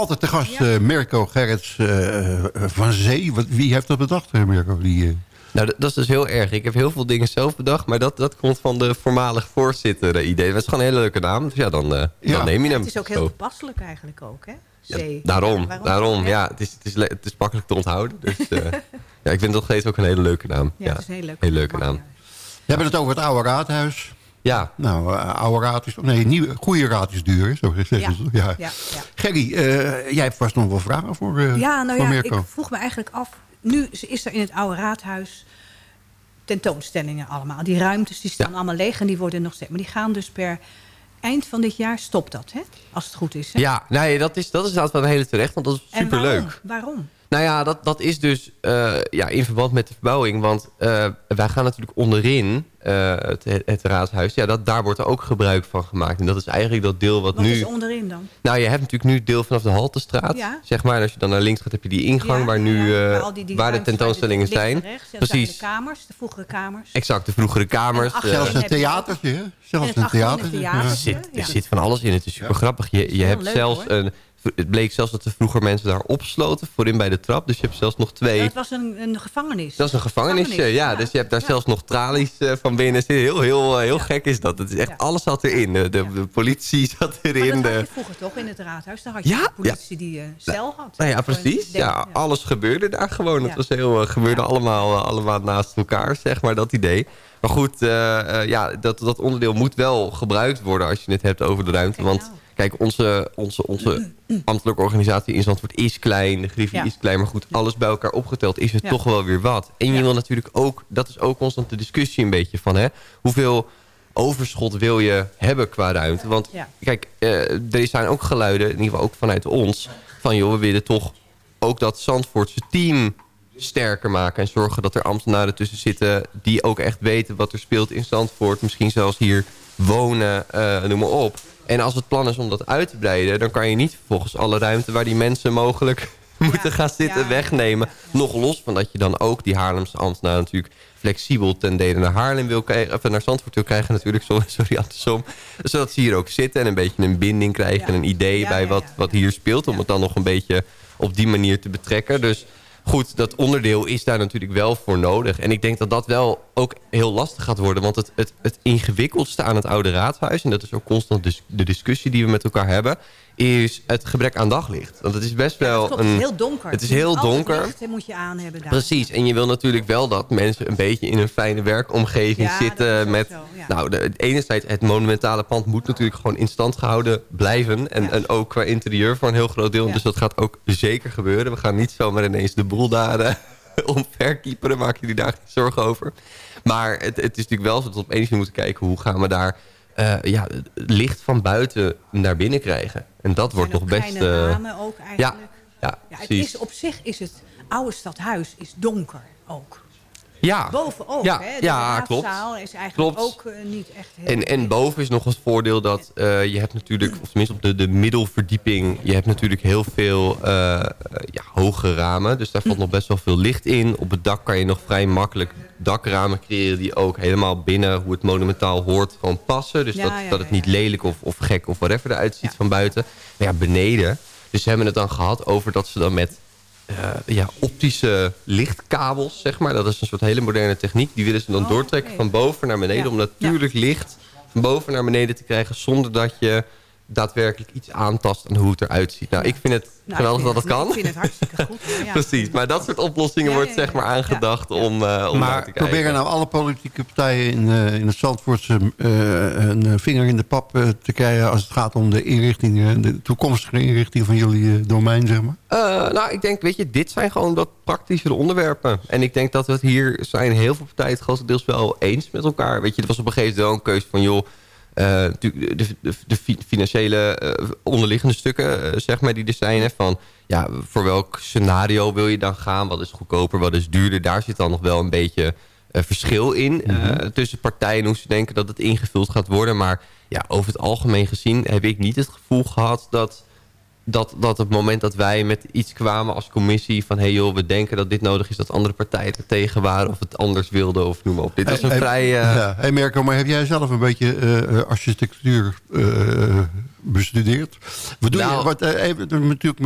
Nog altijd te gast eh, Mirko Gerrits eh, eh, van Zee. Wat, wie heeft dat bedacht, Mirko? Die, eh, Nou, dat, dat is dus heel erg. Ik heb heel veel dingen zelf bedacht, maar dat, dat komt van de voormalig voorzitter idee. Dat is gewoon een hele leuke naam, dus ja, dan, eh, dan neem je hem. Het is ook heel Zo. toepasselijk eigenlijk ook, hè? Zee. Daarom, Ja, waarom? daarom. Ja, het is, het, is, het is makkelijk te onthouden. Dus eh, ja, ik vind het nog steeds ook een hele leuke naam. Ja, het is een hele leuke hele leuke naam. We hebben het over het oude raadhuis. Ja. Nou, eh, oude raad is... Nee, nieuwe, goede raad is duur, zo zeggen Ja. ze. Ja. Ja, ja. Gerry, eh, jij hebt vast nog wel vragen voor, eh Ja, nou voor ja, Mirko. ik vroeg me eigenlijk af. Nu is er in het oude raadhuis tentoonstellingen allemaal. Die ruimtes die staan allemaal leeg en die worden nog steeds. Maar die gaan dus per eind van dit jaar stopt dat, hè? Als het goed is. Hè? Ja, nee, dat is, dat is inderdaad wel een hele terecht, want dat is En superleuk. waarom? Waarom? Nou ja, dat, dat is dus eh, ja, in verband met de verbouwing. Want eh, wij gaan natuurlijk onderin eh, het, het raadhuis. Ja, dat, daar wordt er ook gebruik van gemaakt. En dat is eigenlijk dat deel wat, Wat nu... is onderin dan? Nou, je hebt natuurlijk nu het deel vanaf de Haltestraat. Ja. Zeg maar. En als je dan naar links gaat, heb je die ingang Ja, waar nu ja, eh, waar al die- die waar de tentoonstellingen waar de- zijn. rechts, Precies. de kamers, de vroegere kamers. Exact, de vroegere kamers. En eh, Zelfs het een achterin theater. het theater. Er zit, er zit van alles in. Het is super grappig. Je, je hebt leuk, zelfs hoor. een... Het bleek zelfs dat er vroeger mensen daar opsloten voorin bij de trap. Dus je hebt zelfs nog twee... Dat was een, een gevangenis. Dat is een gevangenisje, ja. Dus je hebt daar zelfs nog tralies eh, van binnen. Is Heel, heel, heel gek is dat. Het is echt, Alles zat erin. De, de, de politie zat Maar erin. dat had De, je vroeger toch in het raadhuis. Daar had je de politie die eh cel had. nou ja, precies. Ja, alles gebeurde daar gewoon. Het was heel, eh, gebeurde allemaal, eh, allemaal naast elkaar, zeg maar, dat idee. Maar goed, eh, eh, ja, dat, dat onderdeel moet wel gebruikt worden als je het hebt over de ruimte. Want kijk, onze, onze, onze ambtelijke organisatie in Zandvoort is klein. De Griffie Ja. is klein. Maar goed, alles bij elkaar opgeteld is het Ja. toch wel weer wat. En je wil natuurlijk ook, dat is ook constant de discussie een beetje van... Hè, hoeveel overschot wil je hebben qua ruimte? Want kijk, eh, er zijn ook geluiden, in ieder geval ook vanuit ons... van joh, we willen toch ook dat Zandvoortse team sterker maken... en zorgen dat er ambtenaren tussen zitten... die ook echt weten wat er speelt in Zandvoort. Misschien zelfs hier wonen, eh, noem maar op. En als het plan is om dat uit te breiden... dan kan je niet vervolgens alle ruimte waar die mensen mogelijk moeten gaan zitten wegnemen. Nog los van dat je dan ook die Haarlemse ambtenaren natuurlijk flexibel ten dele naar Haarlem wil krijgen, of naar Zandvoort wil krijgen natuurlijk, sorry, sorry andersom. Zodat ze hier ook zitten en een beetje een binding krijgen en een idee bij wat, wat hier speelt. Om het dan nog een beetje op die manier te betrekken. Dus goed, dat onderdeel is daar natuurlijk wel voor nodig. En ik denk dat dat wel ook heel lastig gaat worden. Want het, het, het ingewikkeldste aan het oude raadhuis... en dat is ook constant dus de discussie die we met elkaar hebben... is het gebrek aan daglicht. Want het is best wel Klopt, een... het is heel donker. Het is Je heel donker. licht, hè, moet je aan hebben daar. Precies, en je wil natuurlijk wel dat mensen een beetje in een fijne werkomgeving Ja, zitten. Met, zo, ja. nou, de, enerzijds het monumentale pand moet natuurlijk gewoon in stand gehouden blijven. En, en ook qua interieur voor een heel groot deel. Dus dat gaat ook zeker gebeuren. We gaan niet zomaar ineens de boel daar eh, omverkieperen. Maak je die daar geen zorgen over. Maar het, het is natuurlijk wel zo dat we op een manier moeten kijken... hoe gaan we daar eh, ja, het licht van buiten naar binnen krijgen. En dat wordt nog best... Eh, ramen ook ja, eigenlijk. ja, Ja, het precies. is, op zich is het oude stadhuis is donker ook. Ja. Boven ook, Ja, hè? De ja, klopt. is eigenlijk Klopt. ook eh, niet echt heel... En, en boven is nog het voordeel dat eh, je hebt natuurlijk, of tenminste op de, de middelverdieping, je hebt natuurlijk heel veel eh, ja, hoge ramen. Dus daar valt nog best wel veel licht in. Op het dak kan je nog vrij makkelijk dakramen creëren die ook helemaal binnen hoe het monumentaal hoort gewoon passen. Dus Ja, dat, ja, dat het niet lelijk of, of gek of whatever eruit ziet van buiten. Maar ja, beneden. Dus ze hebben het dan gehad over dat ze dan met ja, optische lichtkabels, zeg maar. Dat is een soort hele moderne techniek. Die willen ze dan doortrekken van boven naar beneden... Om natuurlijk licht van boven naar beneden te krijgen... zonder dat je daadwerkelijk iets aantast aan hoe het eruit ziet. Nou, ik vind het Nou, geweldig dat vind dat het- kan. Ik vind het hartstikke goed. Ja. Precies, maar dat soort oplossingen wordt zeg maar aangedacht om, eh om naar te maar kijken. proberen nou alle politieke partijen in, eh, in het Zandvoortse eh, een eh, vinger in de pap te krijgen... als het gaat om de inrichting, de toekomstige inrichting van jullie eh, domein, zeg maar? Eh, nou, ik denk, weet je, dit zijn gewoon wat praktischere onderwerpen. En ik denk dat we het hier zijn heel veel partijen het grotendeels wel eens met elkaar. Weet je, er was op een gegeven moment wel een keuze van, joh... eh, natuurlijk de, de, de fi- financiële eh, onderliggende stukken, eh, zeg maar, die er zijn. Hè, van, ja, voor welk scenario wil je dan gaan? Wat is goedkoper, wat is duurder? Daar zit dan nog wel een beetje verschil in eh, tussen partijen. Hoe ze denken dat het ingevuld gaat worden. Maar ja, over het algemeen gezien heb ik niet het gevoel gehad dat dat, dat het moment dat wij met iets kwamen als commissie... van hey joh, we denken dat dit nodig is... dat andere partijen er tegen waren of het anders wilden of noem maar op. Dit was een Hey, vrij... eh, Ja. Hey Merco, maar heb jij zelf een beetje eh, eh, architectuur bestudeerd. Wat doe Nou- je, wat, eh, even, natuurlijk,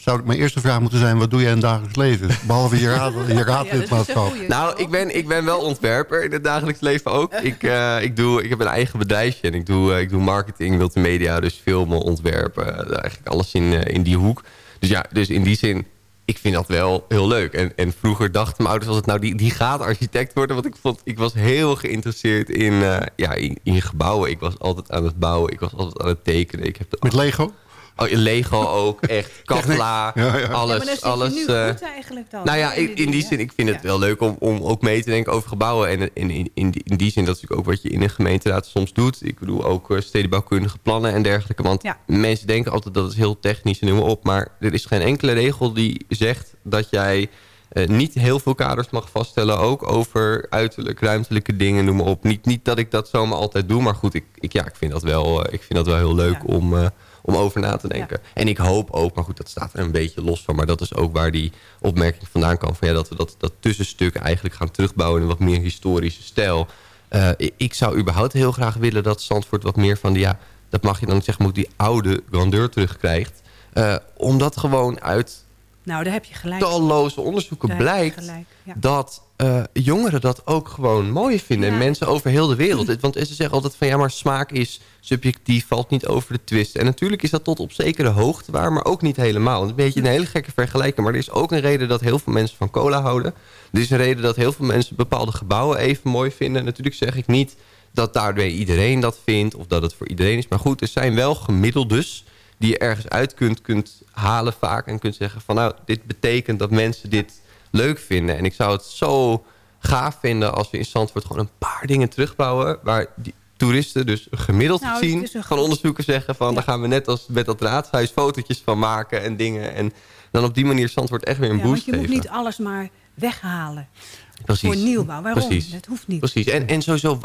zou ik mijn eerste vraag moeten zijn... wat doe jij in het dagelijks leven? Behalve je, raad, je raadlidmaatschap. Nou, ik ben, ik ben wel ontwerper in het dagelijks leven ook. Ik, eh, ik, doe, ik heb een eigen bedrijfje en ik doe, eh, ik doe marketing, multimedia, dus filmen, ontwerpen. eh, eigenlijk alles in, eh, in die hoek. Dus ja, dus in die zin, ik vind dat wel heel leuk. En, en vroeger dachten mijn ouders altijd, nou die, die gaat architect worden. Want ik, vond, ik was heel geïnteresseerd in, eh, ja, in, in gebouwen. Ik was altijd aan het bouwen, ik was altijd aan het tekenen. Ik heb Met Lego? Oh, Lego ook, echt. Kapla, Ja, ja. alles. Ja, maar alles nu goed eigenlijk dan. nou ja, In in, die zin, ik vind het wel leuk om, om ook mee te denken over gebouwen. En in, in, in, die, in die zin, dat is natuurlijk ook wat je in een gemeenteraad soms doet. Ik bedoel ook eh, stedenbouwkundige plannen en dergelijke. Want mensen denken altijd dat het heel technisch en op. Maar er is geen enkele regel die zegt dat jij eh, niet heel veel kaders mag vaststellen. Ook over uiterlijk, ruimtelijke dingen, noem maar op. Niet, niet dat ik dat zomaar altijd doe. Maar goed, ik, ik, ja, ik, vind, dat wel, eh, ik vind dat wel heel leuk om, om over na te denken. En ik hoop ook, maar goed, dat staat er een beetje los van. Maar dat is ook waar die opmerking vandaan kwam. Van, ja, dat we dat, dat tussenstuk eigenlijk gaan terugbouwen in een wat meer historische stijl. Eh, ik- zou überhaupt heel graag willen dat Zandvoort wat meer van... die ja, dat mag je dan zeg maar ook die oude grandeur terugkrijgt. Eh, omdat gewoon uit Nou, daar heb je gelijk. talloze onderzoeken Daar blijkt gelijk, ja. dat eh, jongeren dat ook gewoon mooi vinden. En mensen over heel de wereld. Want ze zeggen altijd van ja, maar smaak is subjectief, valt niet over de twist. En natuurlijk is dat tot op zekere hoogte waar, maar ook niet helemaal. Een beetje een hele gekke vergelijking. Maar er is ook een reden dat heel veel mensen van cola houden. Er is een reden dat heel veel mensen bepaalde gebouwen even mooi vinden. Natuurlijk zeg ik niet dat daarmee iedereen dat vindt of dat het voor iedereen is. Maar goed, er zijn wel gemiddeldes die je ergens uit kunt, kunt halen vaak. En kunt zeggen van nou, dit betekent dat mensen dit leuk vinden. En ik zou het zo gaaf vinden als we in Zandvoort gewoon een paar dingen terugbouwen... waar die toeristen dus gemiddeld Nou, van goed- onderzoeken zeggen van... daar gaan we net als met dat raadshuis fotootjes van maken en dingen. En dan op die manier Zandvoort echt weer een Ja, want boost je moet geven. niet alles maar weghalen. Precies. Voor nieuwbouw. Waarom? Precies. Dat hoeft niet. Precies. En, en sowieso,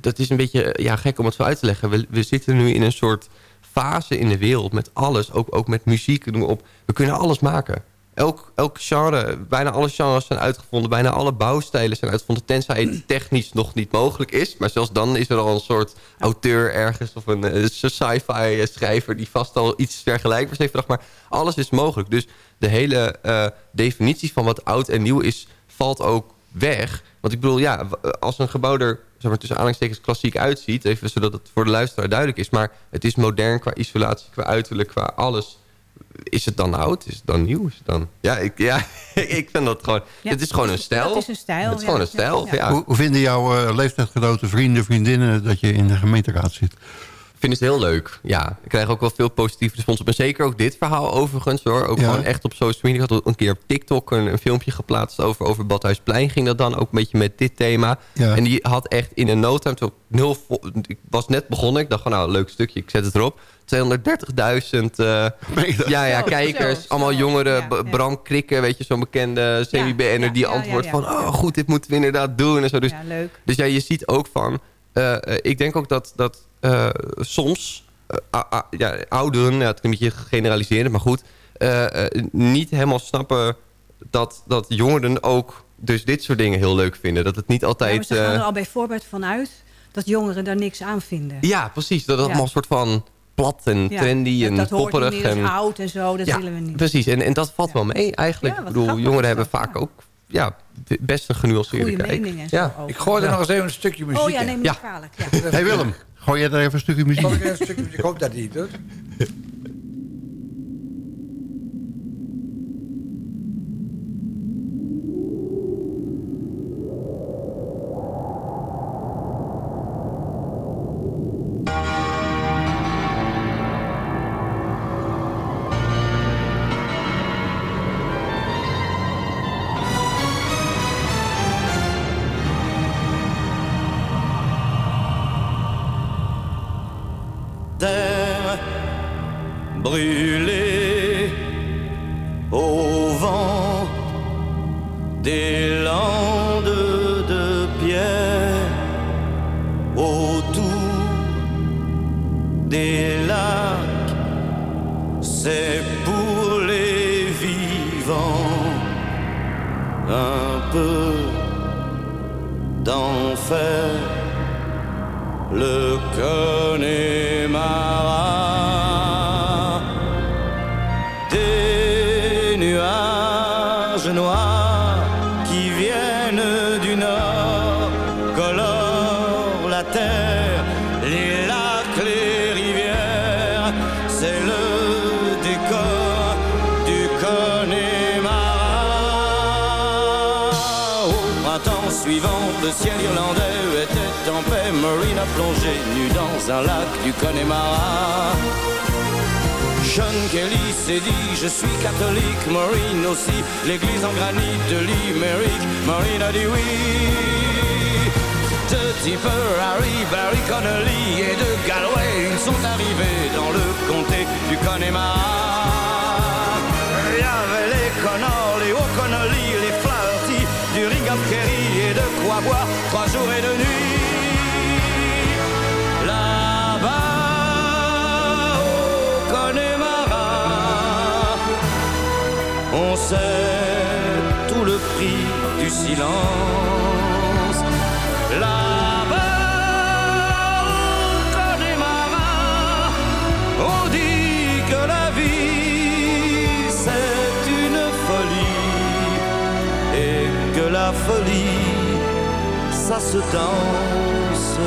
dat is een beetje ja, gek om het zo uit te leggen. We, we zitten nu in een soort fase in de wereld met alles. Ook, ook met muziek, noem op. We kunnen alles maken. Elk, elk genre, bijna alle genres zijn uitgevonden. Bijna alle bouwstijlen zijn uitgevonden. Tenzij het technisch nog niet mogelijk is. Maar zelfs dan is er al een soort auteur ergens... of een eh, sci-fi schrijver die vast al iets vergelijkbaars heeft bedacht. Maar alles is mogelijk. Dus de hele eh, definitie van wat oud en nieuw is... valt ook weg. Want ik bedoel, ja, als een gebouw er zeg maar, tussen aanhalingstekens klassiek uitziet... even zodat het voor de luisteraar duidelijk is... maar het is modern qua isolatie, qua uiterlijk, qua alles... Is het dan oud? Is het dan nieuw? Is het dan... Ja, ik, ja, ik vind dat gewoon... Ja, het is gewoon een stijl. dat is een stijl, Het is ja. gewoon een stijl, ja. ja. Hoe, hoe vinden jouw eh, leeftijdsgenoten, vrienden, vriendinnen... dat je in de gemeenteraad zit? Ik vind het heel leuk. Ja, ik krijg ook wel veel positieve respons op. En zeker ook dit verhaal overigens hoor. Ook Ja. gewoon echt op social media. Ik had een keer op TikTok een, een filmpje geplaatst over, over Badhuisplein. Ging dat dan ook een beetje met dit thema. Ja. En die had echt in een no time... Nul, ik was net begonnen. Ik dacht van nou, leuk stukje. Ik zet het erop. 230.000 eh, ja, ja, kijkers. zo, allemaal zo. jongeren. Ja, B- ja. Bram Krikke, weet je, zo'n bekende semi-BN'er... ja, die ja, antwoordt ja, ja. van... oh goed, dit moeten we inderdaad doen. En zo. Dus Ja, leuk. dus ja, je ziet ook van... eh, eh, ik denk ook dat, dat eh, soms ja, ouderen... Ja, het is een beetje generaliserend, maar goed... niet helemaal snappen dat, dat jongeren ook dus dit soort dingen heel leuk vinden. Dat het niet Ja, maar altijd... ze gaan er al bij voorbaat vanuit dat jongeren daar niks aan vinden. ja, precies. Dat het Ja. allemaal een soort van plat en Ja, trendy en dat hoort popperig. niet meer, dat is en, oud en zo, dat ja, willen we niet. Precies, en, en dat valt wel mee eigenlijk. Ja, ik bedoel, jongeren hebben vaak ook ja, best een genuanceerde Goede kijk. meningen en zo ja. ook. Ik gooi er Ja. nog eens even een stukje muziek Oh ja, in. neem me Ja. niet kwalijk. Ja. hey Willem, gooi jij er even een stukje muziek ik even een stukje muziek? Ik hoop dat hij het doet. O'Connolly, les Flaherty, du Ringham Kerry et de quoi boire trois jours et deux nuits. Là-bas, au Connemara, on sait tout le prix du silence. Ça se danse.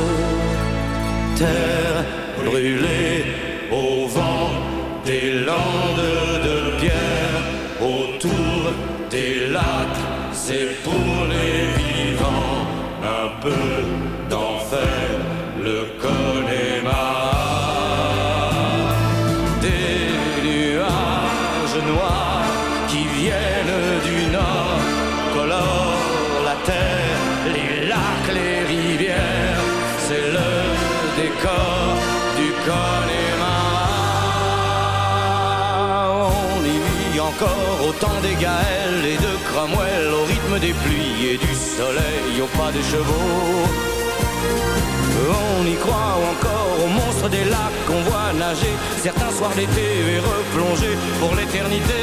Terre brûlée au vent des landes de pierre, autour des lacs, c'est pour les vivants un peu d'enfer, le Connemara. Encore au temps des Gaëls et de Cromwell, au rythme des pluies et du soleil, au pas des chevaux. On y croit encore aux monstres des lacs qu'on voit nager certains soirs d'été et replonger pour l'éternité.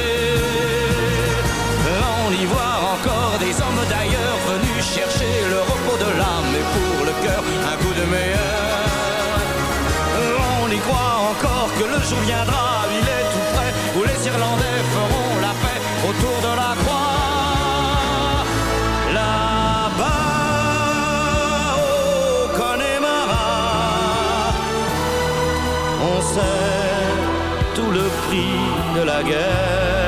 On y voit encore des hommes d'ailleurs venus chercher le repos de l'âme et pour le cœur un coup de meilleur. On y croit encore que le jour viendra, il est tout près, où les Irlandais feront la paix autour de la croix. Là-bas, au Connemara, on sait tout le prix de la guerre.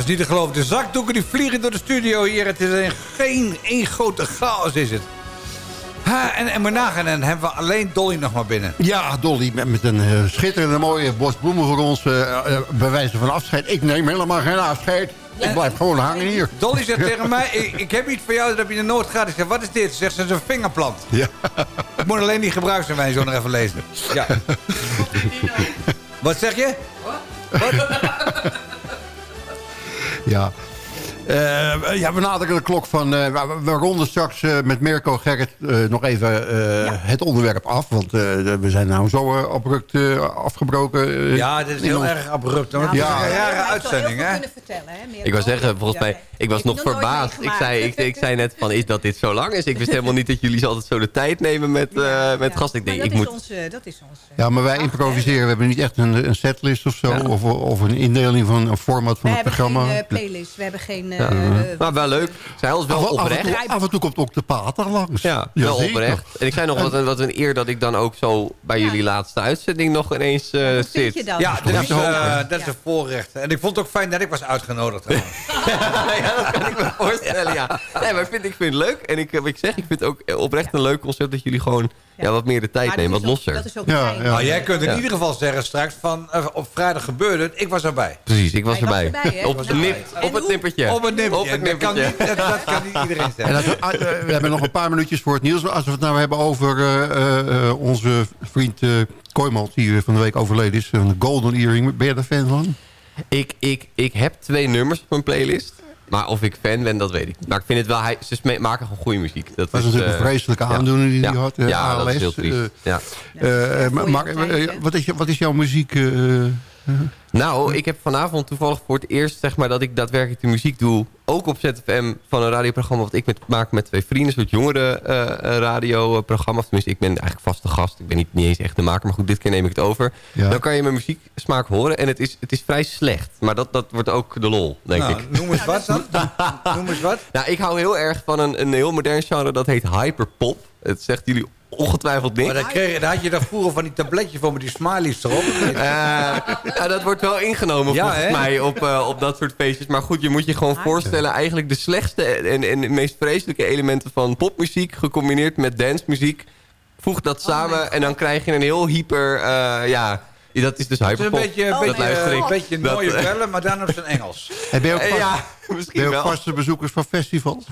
Is niet te geloven. De zakdoeken die vliegen door de studio hier. Het is een, geen één grote chaos is het. Ha, en, en maar nagaan, en hebben we alleen Dolly nog maar binnen. Ja, Dolly, met, met een eh, schitterende mooie bos bloemen voor ons. eh eh, bij wijze van afscheid. Ik neem helemaal geen afscheid. Ik blijf gewoon hangen hier. Dolly zegt tegen mij, ik, ik heb iets voor jou, dat heb je in Noord gehad. Ik zeg, wat is dit? Ze zegt, ze is een vingerplant. Ja. Ik moet alleen niet gebruiksaanwijzing zo nog even lezen. Ja. Wat zeg je? Ja. Eh, ja, we naderen de klok van... eh, we, we ronden straks eh, met Mirko Gerrit eh, nog even eh, het onderwerp af. Want eh, we zijn nou zo abrupt eh, afgebroken. Ja, dit is heel ons- erg abrupt. hoor. Ja. Een rare uitzending, hè? Ik wou zeggen, volgens mij, ik was nog verbaasd. Ik zei, ik, ik zei net van, is dat dit zo lang is? Ik wist helemaal niet dat jullie altijd zo de tijd nemen met, eh met gasten. Ik denk, dat, ik is moet... onze, dat is ons. Ja, maar wij improviseren. We hebben niet echt een, een setlist of zo. Of, of een indeling van een format van We het hebben programma. geen eh, playlist. We hebben geen... eh, Ja. eh, maar wel leuk. Zij was wel af, af, en oprecht. toe, af en toe komt ook de pater langs. Ja, wel zeker. oprecht. En ik zei nog, wat een, wat een eer dat ik dan ook zo bij jullie laatste uitzending nog ineens eh, zit. Ja, dat is, eh, dat is een voorrecht. En ik vond het ook fijn dat ik was uitgenodigd. ja, dat kan ik me voorstellen, ja. Nee, maar ik vind, ik vind het leuk. En ik, ik zeg, ik vind het ook oprecht een leuk concept dat jullie gewoon ja, wat meer de tijd Maar nemen, wat losser. dat is ook Ja, fijn. ja. Nou, jij kunt in Ja. ieder geval zeggen straks van eh, op vrijdag gebeurde het. Ik was erbij. Precies, ik was Hij was erbij. op, nip, op het nippertje. Op het nippertje. Op het Dat kan nippertje. niet- dat- dat kan niet iedereen En zeggen. als we, ah, eh, we hebben nog een paar minuutjes voor het nieuws. Als we het nou hebben over eh, eh, eh, onze vriend uh, die van de week overleden is, van de Golden Earring. Ben je daar fan van? Ik, ik, ik heb twee nummers op mijn playlist. Maar of ik fan ben, dat weet ik niet. Maar ik vind het wel... Hij, ze maken gewoon goede muziek. Dat, Dat is natuurlijk eh, een vreselijke ja. aandoening die ja. hij had. eh, ja, dat ALS. is heel triest. eh, ja. eh, eh, maar maar, eh, wat, is, wat is jouw muziek? Eh? Nou, ik heb vanavond toevallig voor het eerst zeg maar, dat ik daadwerkelijk de muziek doe. Ook op ZFM van een radioprogramma wat ik met, maak met twee vrienden. Een soort jongere eh, eh, radioprogramma. Tenminste, ik ben eigenlijk vaste gast. Ik ben niet, niet eens echt de maker. Maar goed, dit keer neem ik het over. Ja. Dan kan je mijn muzieksmaak horen. En het is, het is vrij slecht. Maar dat, dat wordt ook de lol, denk Nou, ik. noem eens wat dan. Noem eens wat. Nou, ik hou heel erg van een, een heel modern genre. Dat heet hyperpop. Het zegt jullie ongetwijfeld niks. Maar daar, kreeg, je- daar had je daar vroeger van die tabletjes voor met die smileys erop. Eh, ja, dat wordt wel ingenomen Ja, volgens hè? mij op, eh, op dat soort feestjes. Maar goed, je moet je gewoon voorstellen... eigenlijk de slechtste en, en meest vreselijke elementen van popmuziek... gecombineerd met dancemuziek. Voeg dat samen en dan krijg je een heel hyper... eh, ja, dat is dus Het is een hyperpop. beetje, dat luister ik. een beetje Dat- mooie bellen, maar dan op zijn Engels. En ben je ook, Eh, vast, ja, ben misschien je ook wel. vaste bezoekers van festivals?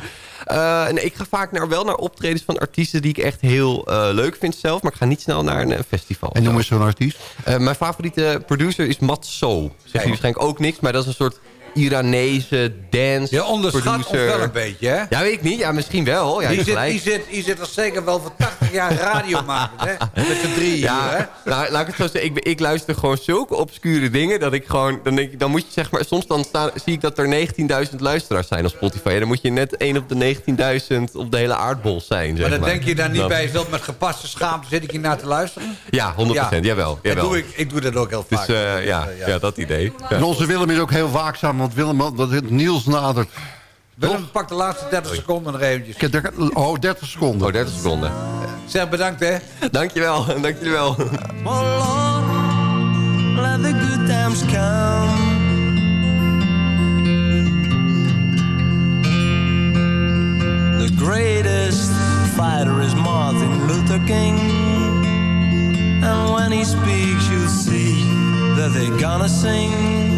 Eh, nee, ik ga vaak naar, wel naar optredens van artiesten die ik echt heel eh, leuk vind zelf. Maar ik ga niet snel naar een eh, festival. En noem eens zo'n artiest. Eh, mijn favoriete producer is Matt So. Zegt je waarschijnlijk ook niks, maar dat is een soort Iranese dance Je onderschat ons producer. wel een beetje, hè? Ja, weet ik niet. Ja, misschien wel. Ja, die, zit, die, zit, die zit er zeker wel voor 80 jaar radio maken, hè? Met z'n drieën Ja, hier, hè? nou, laat ik het zo zeggen. Ik, ik luister gewoon zulke obscure dingen... dat ik gewoon... Dan, denk ik, dan moet je zeg maar... Soms dan staan, zie ik dat er 19.000 luisteraars zijn op Spotify. En dan moet je net 1 op de 19.000 op de hele aardbol zijn. Zeg Maar maar, dan denk je daar niet bij jezelf met gepaste schaamte zit ik hier naar te luisteren? Ja, 100 jawel. Dat jawel. doe ik, ik doe dat ook heel Dus vaak. eh, ja, ja, dat idee. Ja. En onze Willem is ook heel waakzaam, want Willem, dat het Niels nadert. Willem, pak de laatste 30 seconden nog eventjes. Oh, 30 seconden. Oh, 30 seconden. Zeg bedankt, hè. Dankjewel, dankjewel. Oh Lord, let the good times come. The greatest fighter is Martin Luther King. And when he speaks, you'll see that they're gonna sing.